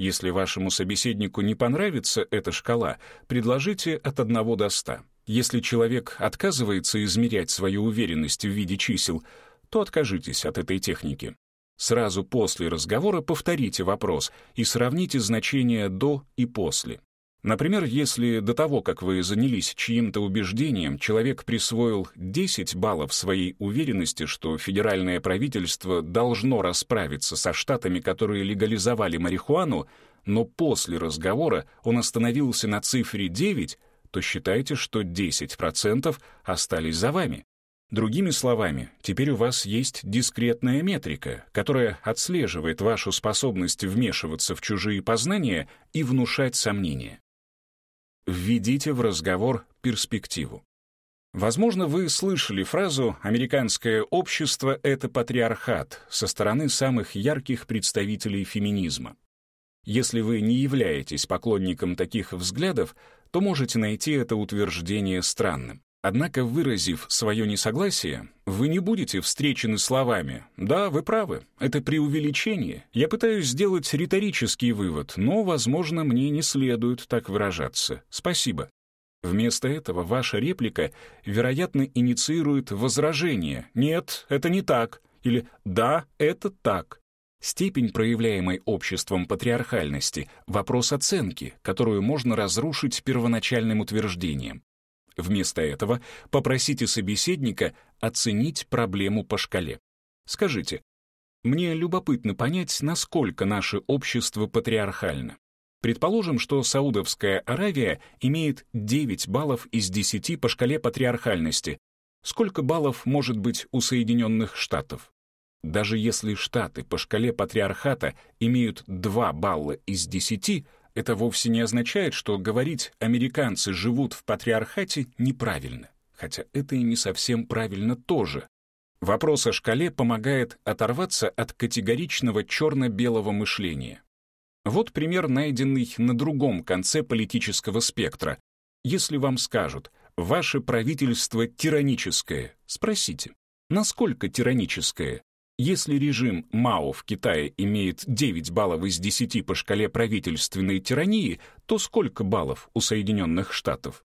Если вашему собеседнику не понравится эта шкала, предложите от 1 до 100. Если человек отказывается измерять свою уверенность в виде чисел, то откажитесь от этой техники. Сразу после разговора повторите вопрос и сравните значения «до» и «после». Например, если до того, как вы занялись чьим-то убеждением, человек присвоил 10 баллов своей уверенности, что федеральное правительство должно расправиться со штатами, которые легализовали марихуану, но после разговора он остановился на цифре 9, то считайте, что 10% остались за вами. Другими словами, теперь у вас есть дискретная метрика, которая отслеживает вашу способность вмешиваться в чужие познания и внушать сомнения. Введите в разговор перспективу. Возможно, вы слышали фразу «американское общество — это патриархат» со стороны самых ярких представителей феминизма. Если вы не являетесь поклонником таких взглядов, то можете найти это утверждение странным. Однако, выразив свое несогласие, вы не будете встречены словами «Да, вы правы, это преувеличение. Я пытаюсь сделать риторический вывод, но, возможно, мне не следует так выражаться. Спасибо». Вместо этого ваша реплика, вероятно, инициирует возражение «Нет, это не так» или «Да, это так». Степень проявляемой обществом патриархальности — вопрос оценки, которую можно разрушить первоначальным утверждением. Вместо этого попросите собеседника оценить проблему по шкале. Скажите, мне любопытно понять, насколько наше общество патриархально. Предположим, что Саудовская Аравия имеет 9 баллов из 10 по шкале патриархальности. Сколько баллов может быть у Соединенных Штатов? Даже если Штаты по шкале патриархата имеют 2 балла из 10, это вовсе не означает, что говорить «американцы живут в патриархате» неправильно, хотя это и не совсем правильно тоже. Вопрос о шкале помогает оторваться от категоричного черно-белого мышления. Вот пример, найденный на другом конце политического спектра. Если вам скажут «ваше правительство тираническое», спросите, насколько тираническое? Если режим Мао в Китае имеет 9 баллов из 10 по шкале правительственной тирании, то сколько баллов у Соединенных Штатов?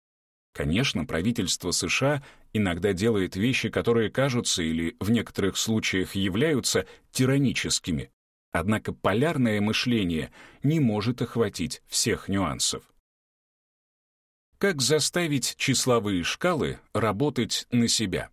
Конечно, правительство США иногда делает вещи, которые кажутся или в некоторых случаях являются тираническими. Однако полярное мышление не может охватить всех нюансов. Как заставить числовые шкалы работать на себя?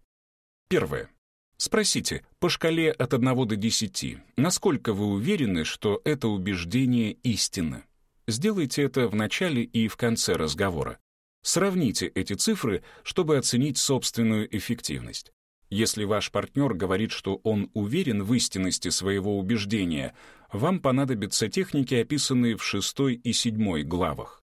Первое. Спросите, по шкале от 1 до 10, насколько вы уверены, что это убеждение истинно? Сделайте это в начале и в конце разговора. Сравните эти цифры, чтобы оценить собственную эффективность. Если ваш партнер говорит, что он уверен в истинности своего убеждения, вам понадобятся техники, описанные в 6 и 7 главах.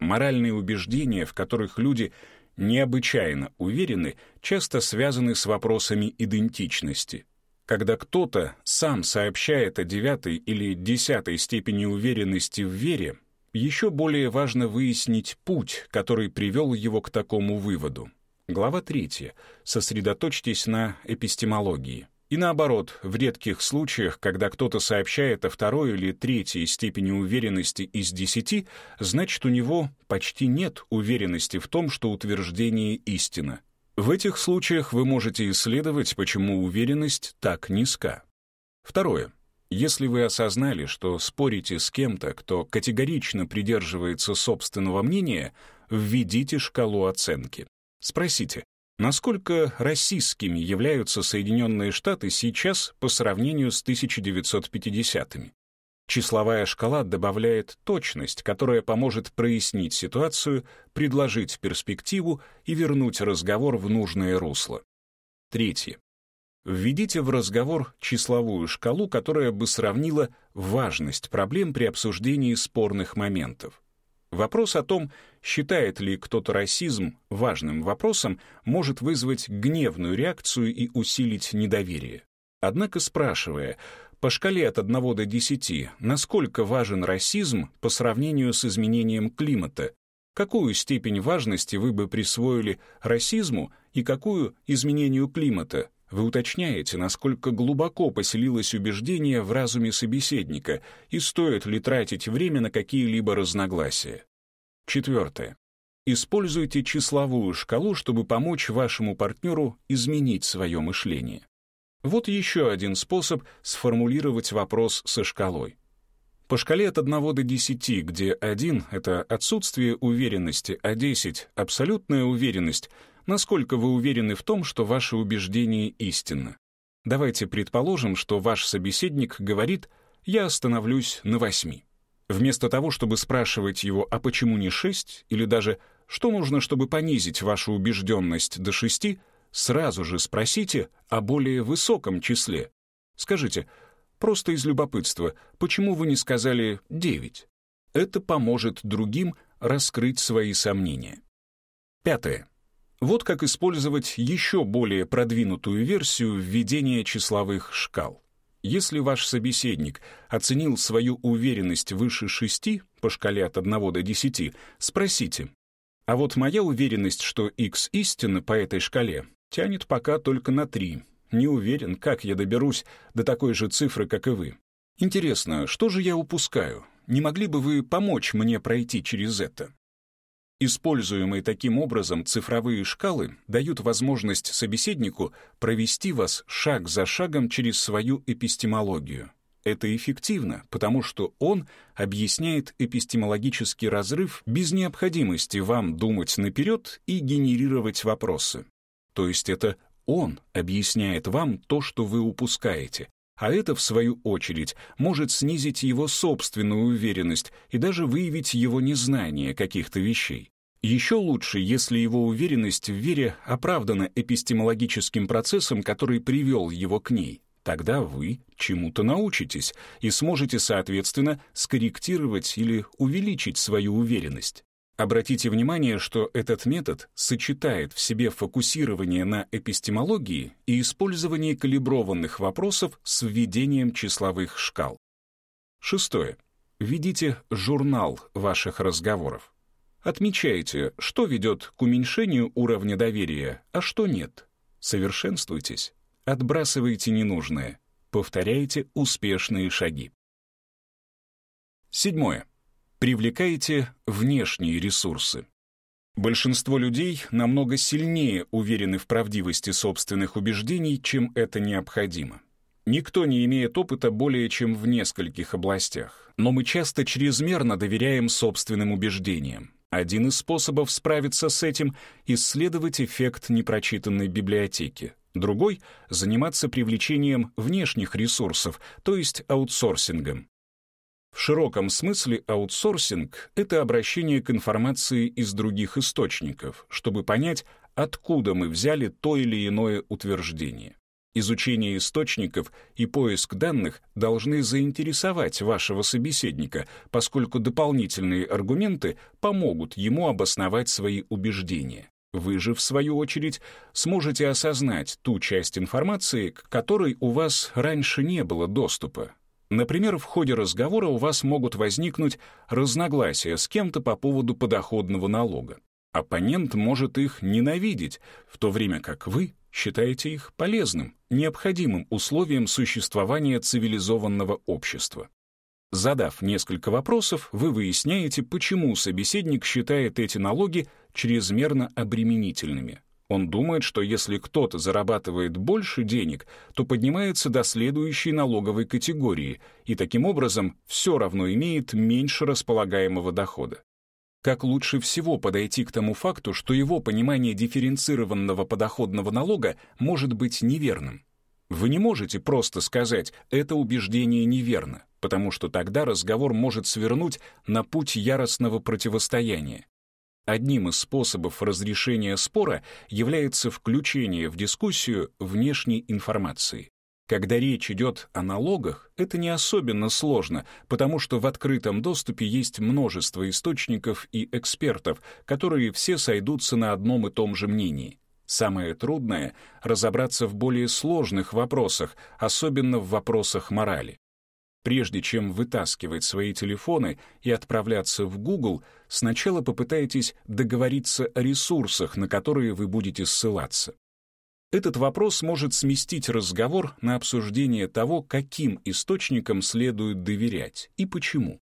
Моральные убеждения, в которых люди необычайно уверены, часто связаны с вопросами идентичности. Когда кто-то сам сообщает о девятой или десятой степени уверенности в вере, еще более важно выяснить путь, который привел его к такому выводу. Глава 3. Сосредоточьтесь на эпистемологии. И наоборот, в редких случаях, когда кто-то сообщает о второй или третьей степени уверенности из десяти, значит, у него почти нет уверенности в том, что утверждение истина. В этих случаях вы можете исследовать, почему уверенность так низка. Второе. Если вы осознали, что спорите с кем-то, кто категорично придерживается собственного мнения, введите шкалу оценки. Спросите, Насколько российскими являются Соединенные Штаты сейчас по сравнению с 1950-ми? Числовая шкала добавляет точность, которая поможет прояснить ситуацию, предложить перспективу и вернуть разговор в нужное русло. Третье. Введите в разговор числовую шкалу, которая бы сравнила важность проблем при обсуждении спорных моментов. Вопрос о том, считает ли кто-то расизм важным вопросом, может вызвать гневную реакцию и усилить недоверие. Однако спрашивая, по шкале от 1 до 10, насколько важен расизм по сравнению с изменением климата, какую степень важности вы бы присвоили расизму и какую изменению климата, вы уточняете, насколько глубоко поселилось убеждение в разуме собеседника и стоит ли тратить время на какие-либо разногласия. Четвертое. Используйте числовую шкалу, чтобы помочь вашему партнеру изменить свое мышление. Вот еще один способ сформулировать вопрос со шкалой. По шкале от 1 до 10, где 1 — это отсутствие уверенности, а 10 — абсолютная уверенность — насколько вы уверены в том, что ваше убеждение истинно. Давайте предположим, что ваш собеседник говорит «я остановлюсь на восьми». Вместо того, чтобы спрашивать его «а почему не шесть?» или даже «что нужно, чтобы понизить вашу убежденность до шести?», сразу же спросите о более высоком числе. Скажите, просто из любопытства, почему вы не сказали девять? Это поможет другим раскрыть свои сомнения. Пятое. Вот как использовать еще более продвинутую версию введения числовых шкал. Если ваш собеседник оценил свою уверенность выше 6 по шкале от 1 до 10, спросите, а вот моя уверенность, что x истинно по этой шкале, тянет пока только на 3. Не уверен, как я доберусь до такой же цифры, как и вы. Интересно, что же я упускаю? Не могли бы вы помочь мне пройти через это? Используемые таким образом цифровые шкалы дают возможность собеседнику провести вас шаг за шагом через свою эпистемологию. Это эффективно, потому что он объясняет эпистемологический разрыв без необходимости вам думать наперед и генерировать вопросы. То есть это он объясняет вам то, что вы упускаете, а это, в свою очередь, может снизить его собственную уверенность и даже выявить его незнание каких-то вещей. Еще лучше, если его уверенность в вере оправдана эпистемологическим процессом, который привел его к ней. Тогда вы чему-то научитесь и сможете, соответственно, скорректировать или увеличить свою уверенность. Обратите внимание, что этот метод сочетает в себе фокусирование на эпистемологии и использование калиброванных вопросов с введением числовых шкал. Шестое. Ведите журнал ваших разговоров. Отмечайте, что ведет к уменьшению уровня доверия, а что нет. Совершенствуйтесь, отбрасывайте ненужное, повторяйте успешные шаги. Седьмое. Привлекайте внешние ресурсы. Большинство людей намного сильнее уверены в правдивости собственных убеждений, чем это необходимо. Никто не имеет опыта более чем в нескольких областях, но мы часто чрезмерно доверяем собственным убеждениям. Один из способов справиться с этим — исследовать эффект непрочитанной библиотеки. Другой — заниматься привлечением внешних ресурсов, то есть аутсорсингом. В широком смысле аутсорсинг — это обращение к информации из других источников, чтобы понять, откуда мы взяли то или иное утверждение. Изучение источников и поиск данных должны заинтересовать вашего собеседника, поскольку дополнительные аргументы помогут ему обосновать свои убеждения. Вы же, в свою очередь, сможете осознать ту часть информации, к которой у вас раньше не было доступа. Например, в ходе разговора у вас могут возникнуть разногласия с кем-то по поводу подоходного налога. Оппонент может их ненавидеть, в то время как вы считаете их полезным, необходимым условием существования цивилизованного общества. Задав несколько вопросов, вы выясняете, почему собеседник считает эти налоги чрезмерно обременительными. Он думает, что если кто-то зарабатывает больше денег, то поднимается до следующей налоговой категории и таким образом все равно имеет меньше располагаемого дохода. Как лучше всего подойти к тому факту, что его понимание дифференцированного подоходного налога может быть неверным? Вы не можете просто сказать «это убеждение неверно», потому что тогда разговор может свернуть на путь яростного противостояния. Одним из способов разрешения спора является включение в дискуссию внешней информации. Когда речь идет о налогах, это не особенно сложно, потому что в открытом доступе есть множество источников и экспертов, которые все сойдутся на одном и том же мнении. Самое трудное — разобраться в более сложных вопросах, особенно в вопросах морали. Прежде чем вытаскивать свои телефоны и отправляться в Google, сначала попытайтесь договориться о ресурсах, на которые вы будете ссылаться. Этот вопрос может сместить разговор на обсуждение того, каким источникам следует доверять и почему.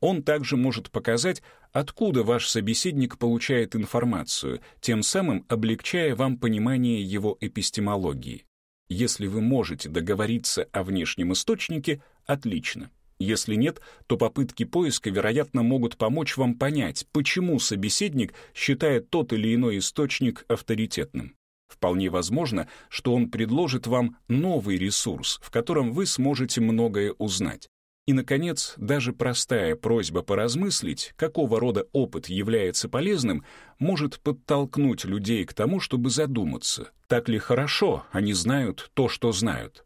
Он также может показать, откуда ваш собеседник получает информацию, тем самым облегчая вам понимание его эпистемологии. Если вы можете договориться о внешнем источнике, отлично. Если нет, то попытки поиска, вероятно, могут помочь вам понять, почему собеседник считает тот или иной источник авторитетным. Вполне возможно, что он предложит вам новый ресурс, в котором вы сможете многое узнать. И, наконец, даже простая просьба поразмыслить, какого рода опыт является полезным, может подтолкнуть людей к тому, чтобы задуматься, так ли хорошо они знают то, что знают.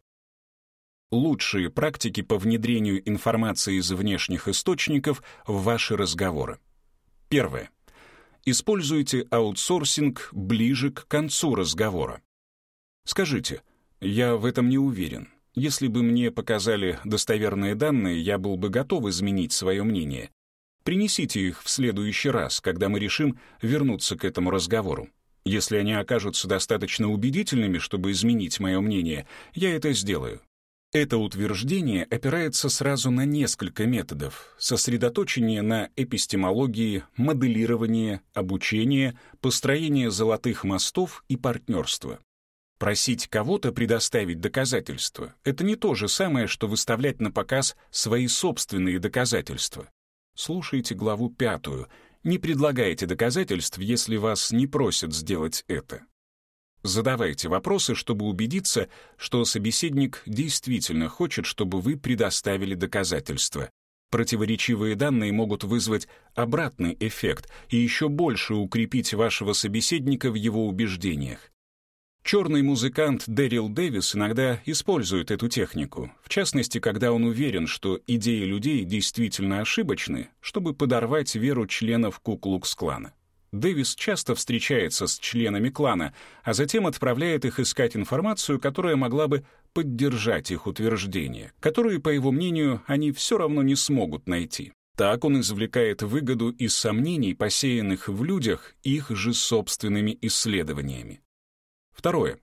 Лучшие практики по внедрению информации из внешних источников в ваши разговоры. Первое. Используйте аутсорсинг ближе к концу разговора. Скажите, я в этом не уверен. Если бы мне показали достоверные данные, я был бы готов изменить свое мнение. Принесите их в следующий раз, когда мы решим вернуться к этому разговору. Если они окажутся достаточно убедительными, чтобы изменить мое мнение, я это сделаю. Это утверждение опирается сразу на несколько методов. Сосредоточение на эпистемологии, моделирование, обучение, построение золотых мостов и партнерство. Просить кого-то предоставить доказательства — это не то же самое, что выставлять на показ свои собственные доказательства. Слушайте главу пятую. Не предлагайте доказательств, если вас не просят сделать это. Задавайте вопросы, чтобы убедиться, что собеседник действительно хочет, чтобы вы предоставили доказательства. Противоречивые данные могут вызвать обратный эффект и еще больше укрепить вашего собеседника в его убеждениях. Черный музыкант Дэрил Дэвис иногда использует эту технику, в частности, когда он уверен, что идеи людей действительно ошибочны, чтобы подорвать веру членов Куклукс-клана. Дэвис часто встречается с членами клана, а затем отправляет их искать информацию, которая могла бы поддержать их утверждения, которые, по его мнению, они все равно не смогут найти. Так он извлекает выгоду из сомнений, посеянных в людях их же собственными исследованиями. Второе.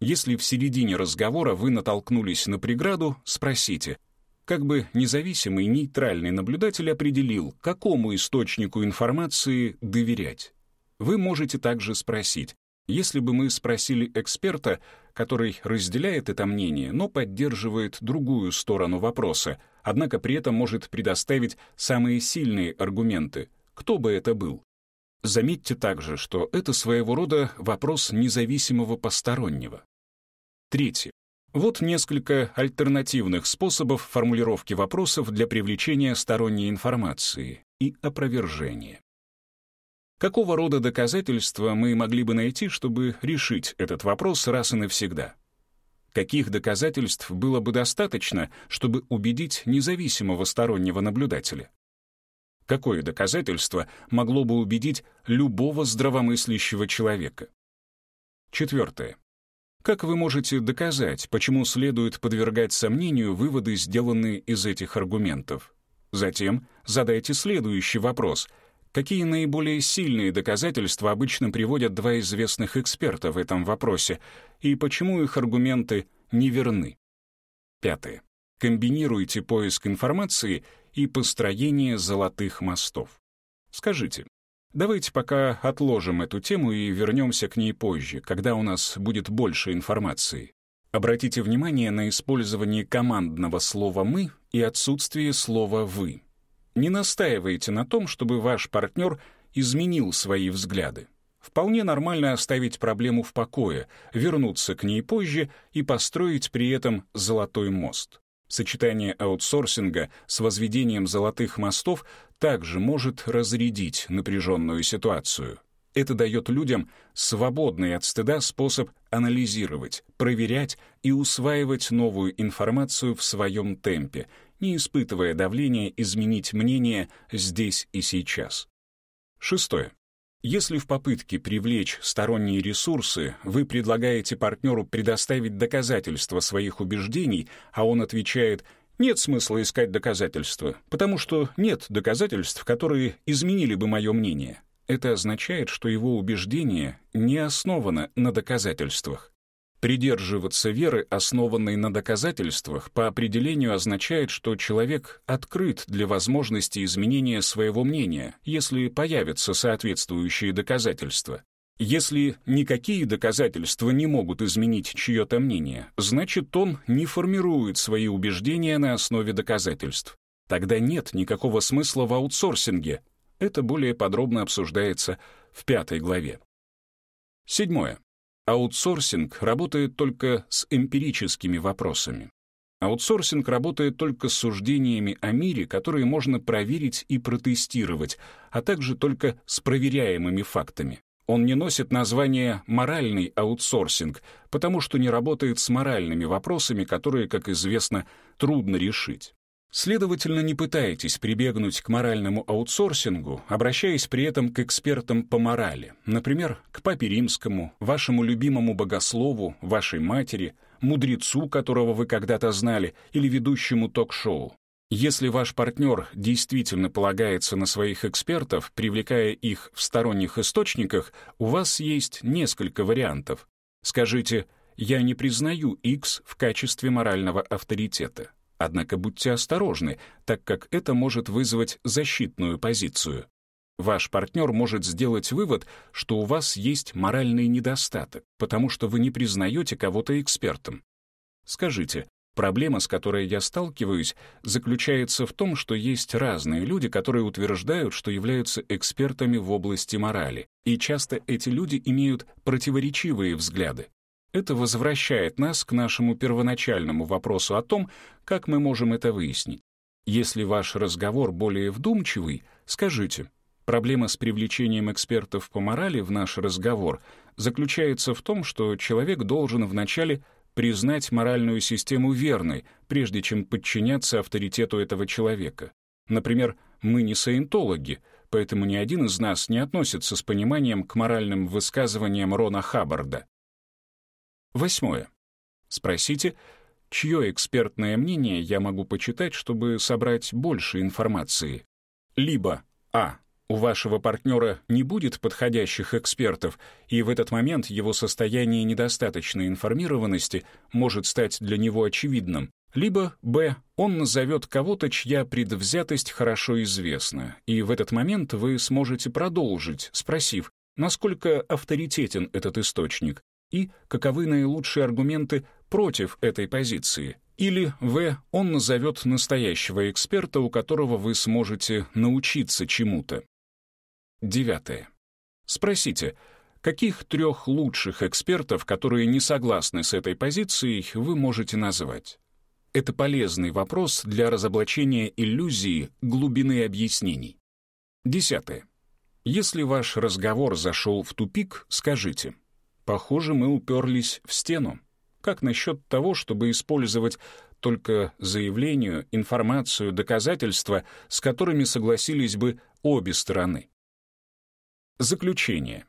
Если в середине разговора вы натолкнулись на преграду, спросите, как бы независимый нейтральный наблюдатель определил, какому источнику информации доверять. Вы можете также спросить, если бы мы спросили эксперта, который разделяет это мнение, но поддерживает другую сторону вопроса, однако при этом может предоставить самые сильные аргументы, кто бы это был? Заметьте также, что это своего рода вопрос независимого постороннего. Третье. Вот несколько альтернативных способов формулировки вопросов для привлечения сторонней информации и опровержения. Какого рода доказательства мы могли бы найти, чтобы решить этот вопрос раз и навсегда? Каких доказательств было бы достаточно, чтобы убедить независимого стороннего наблюдателя? Какое доказательство могло бы убедить любого здравомыслящего человека? Четвертое. Как вы можете доказать, почему следует подвергать сомнению выводы, сделанные из этих аргументов? Затем задайте следующий вопрос. Какие наиболее сильные доказательства обычно приводят два известных эксперта в этом вопросе, и почему их аргументы неверны? Пятое. Комбинируйте поиск информации и построение золотых мостов. Скажите, Давайте пока отложим эту тему и вернемся к ней позже, когда у нас будет больше информации. Обратите внимание на использование командного слова «мы» и отсутствие слова «вы». Не настаивайте на том, чтобы ваш партнер изменил свои взгляды. Вполне нормально оставить проблему в покое, вернуться к ней позже и построить при этом золотой мост. Сочетание аутсорсинга с возведением золотых мостов также может разрядить напряженную ситуацию. Это дает людям свободный от стыда способ анализировать, проверять и усваивать новую информацию в своем темпе, не испытывая давления изменить мнение здесь и сейчас. Шестое. Если в попытке привлечь сторонние ресурсы вы предлагаете партнеру предоставить доказательства своих убеждений, а он отвечает «нет смысла искать доказательства, потому что нет доказательств, которые изменили бы мое мнение», это означает, что его убеждение не основано на доказательствах. Придерживаться веры, основанной на доказательствах, по определению означает, что человек открыт для возможности изменения своего мнения, если появятся соответствующие доказательства. Если никакие доказательства не могут изменить чье-то мнение, значит, он не формирует свои убеждения на основе доказательств. Тогда нет никакого смысла в аутсорсинге. Это более подробно обсуждается в пятой главе. Седьмое. Аутсорсинг работает только с эмпирическими вопросами. Аутсорсинг работает только с суждениями о мире, которые можно проверить и протестировать, а также только с проверяемыми фактами. Он не носит название «моральный аутсорсинг», потому что не работает с моральными вопросами, которые, как известно, трудно решить. Следовательно, не пытайтесь прибегнуть к моральному аутсорсингу, обращаясь при этом к экспертам по морали, например, к папе римскому, вашему любимому богослову, вашей матери, мудрецу, которого вы когда-то знали, или ведущему ток-шоу. Если ваш партнер действительно полагается на своих экспертов, привлекая их в сторонних источниках, у вас есть несколько вариантов. Скажите «Я не признаю X в качестве морального авторитета». Однако будьте осторожны, так как это может вызвать защитную позицию. Ваш партнер может сделать вывод, что у вас есть моральный недостаток, потому что вы не признаете кого-то экспертом. Скажите, проблема, с которой я сталкиваюсь, заключается в том, что есть разные люди, которые утверждают, что являются экспертами в области морали, и часто эти люди имеют противоречивые взгляды. Это возвращает нас к нашему первоначальному вопросу о том, как мы можем это выяснить. Если ваш разговор более вдумчивый, скажите, проблема с привлечением экспертов по морали в наш разговор заключается в том, что человек должен вначале признать моральную систему верной, прежде чем подчиняться авторитету этого человека. Например, мы не саентологи, поэтому ни один из нас не относится с пониманием к моральным высказываниям Рона Хаббарда. Восьмое. Спросите, чье экспертное мнение я могу почитать, чтобы собрать больше информации. Либо А. У вашего партнера не будет подходящих экспертов, и в этот момент его состояние недостаточной информированности может стать для него очевидным. Либо Б. Он назовет кого-то, чья предвзятость хорошо известна, и в этот момент вы сможете продолжить, спросив, насколько авторитетен этот источник, и каковы наилучшие аргументы против этой позиции. Или В. Он назовет настоящего эксперта, у которого вы сможете научиться чему-то. Девятое. Спросите, каких трех лучших экспертов, которые не согласны с этой позицией, вы можете назвать? Это полезный вопрос для разоблачения иллюзии глубины объяснений. Десятое. Если ваш разговор зашел в тупик, скажите — Похоже, мы уперлись в стену. Как насчет того, чтобы использовать только заявлению, информацию, доказательства, с которыми согласились бы обе стороны? Заключение.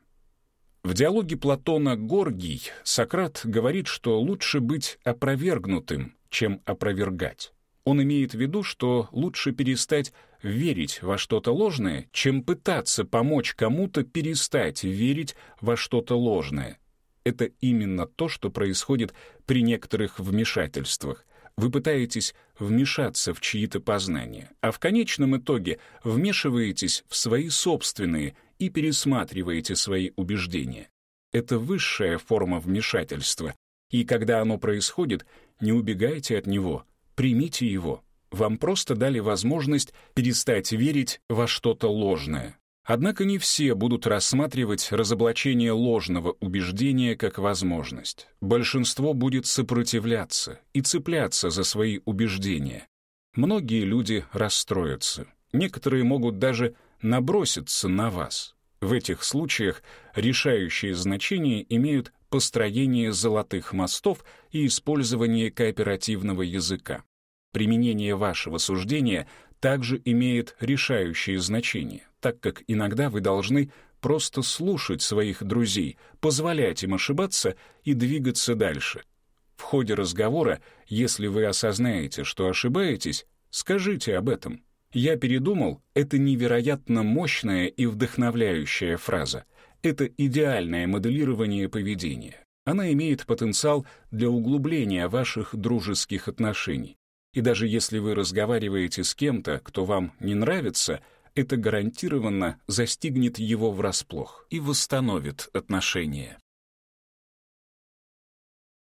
В диалоге Платона «Горгий» Сократ говорит, что лучше быть опровергнутым, чем опровергать. Он имеет в виду, что лучше перестать верить во что-то ложное, чем пытаться помочь кому-то перестать верить во что-то ложное это именно то, что происходит при некоторых вмешательствах. Вы пытаетесь вмешаться в чьи-то познания, а в конечном итоге вмешиваетесь в свои собственные и пересматриваете свои убеждения. Это высшая форма вмешательства, и когда оно происходит, не убегайте от него, примите его. Вам просто дали возможность перестать верить во что-то ложное. Однако не все будут рассматривать разоблачение ложного убеждения как возможность. Большинство будет сопротивляться и цепляться за свои убеждения. Многие люди расстроятся. Некоторые могут даже наброситься на вас. В этих случаях решающее значение имеют построение золотых мостов и использование кооперативного языка. Применение вашего суждения также имеет решающее значение, так как иногда вы должны просто слушать своих друзей, позволять им ошибаться и двигаться дальше. В ходе разговора, если вы осознаете, что ошибаетесь, скажите об этом. «Я передумал» — это невероятно мощная и вдохновляющая фраза. Это идеальное моделирование поведения. Она имеет потенциал для углубления ваших дружеских отношений. И даже если вы разговариваете с кем-то, кто вам не нравится, это гарантированно застигнет его врасплох и восстановит отношения.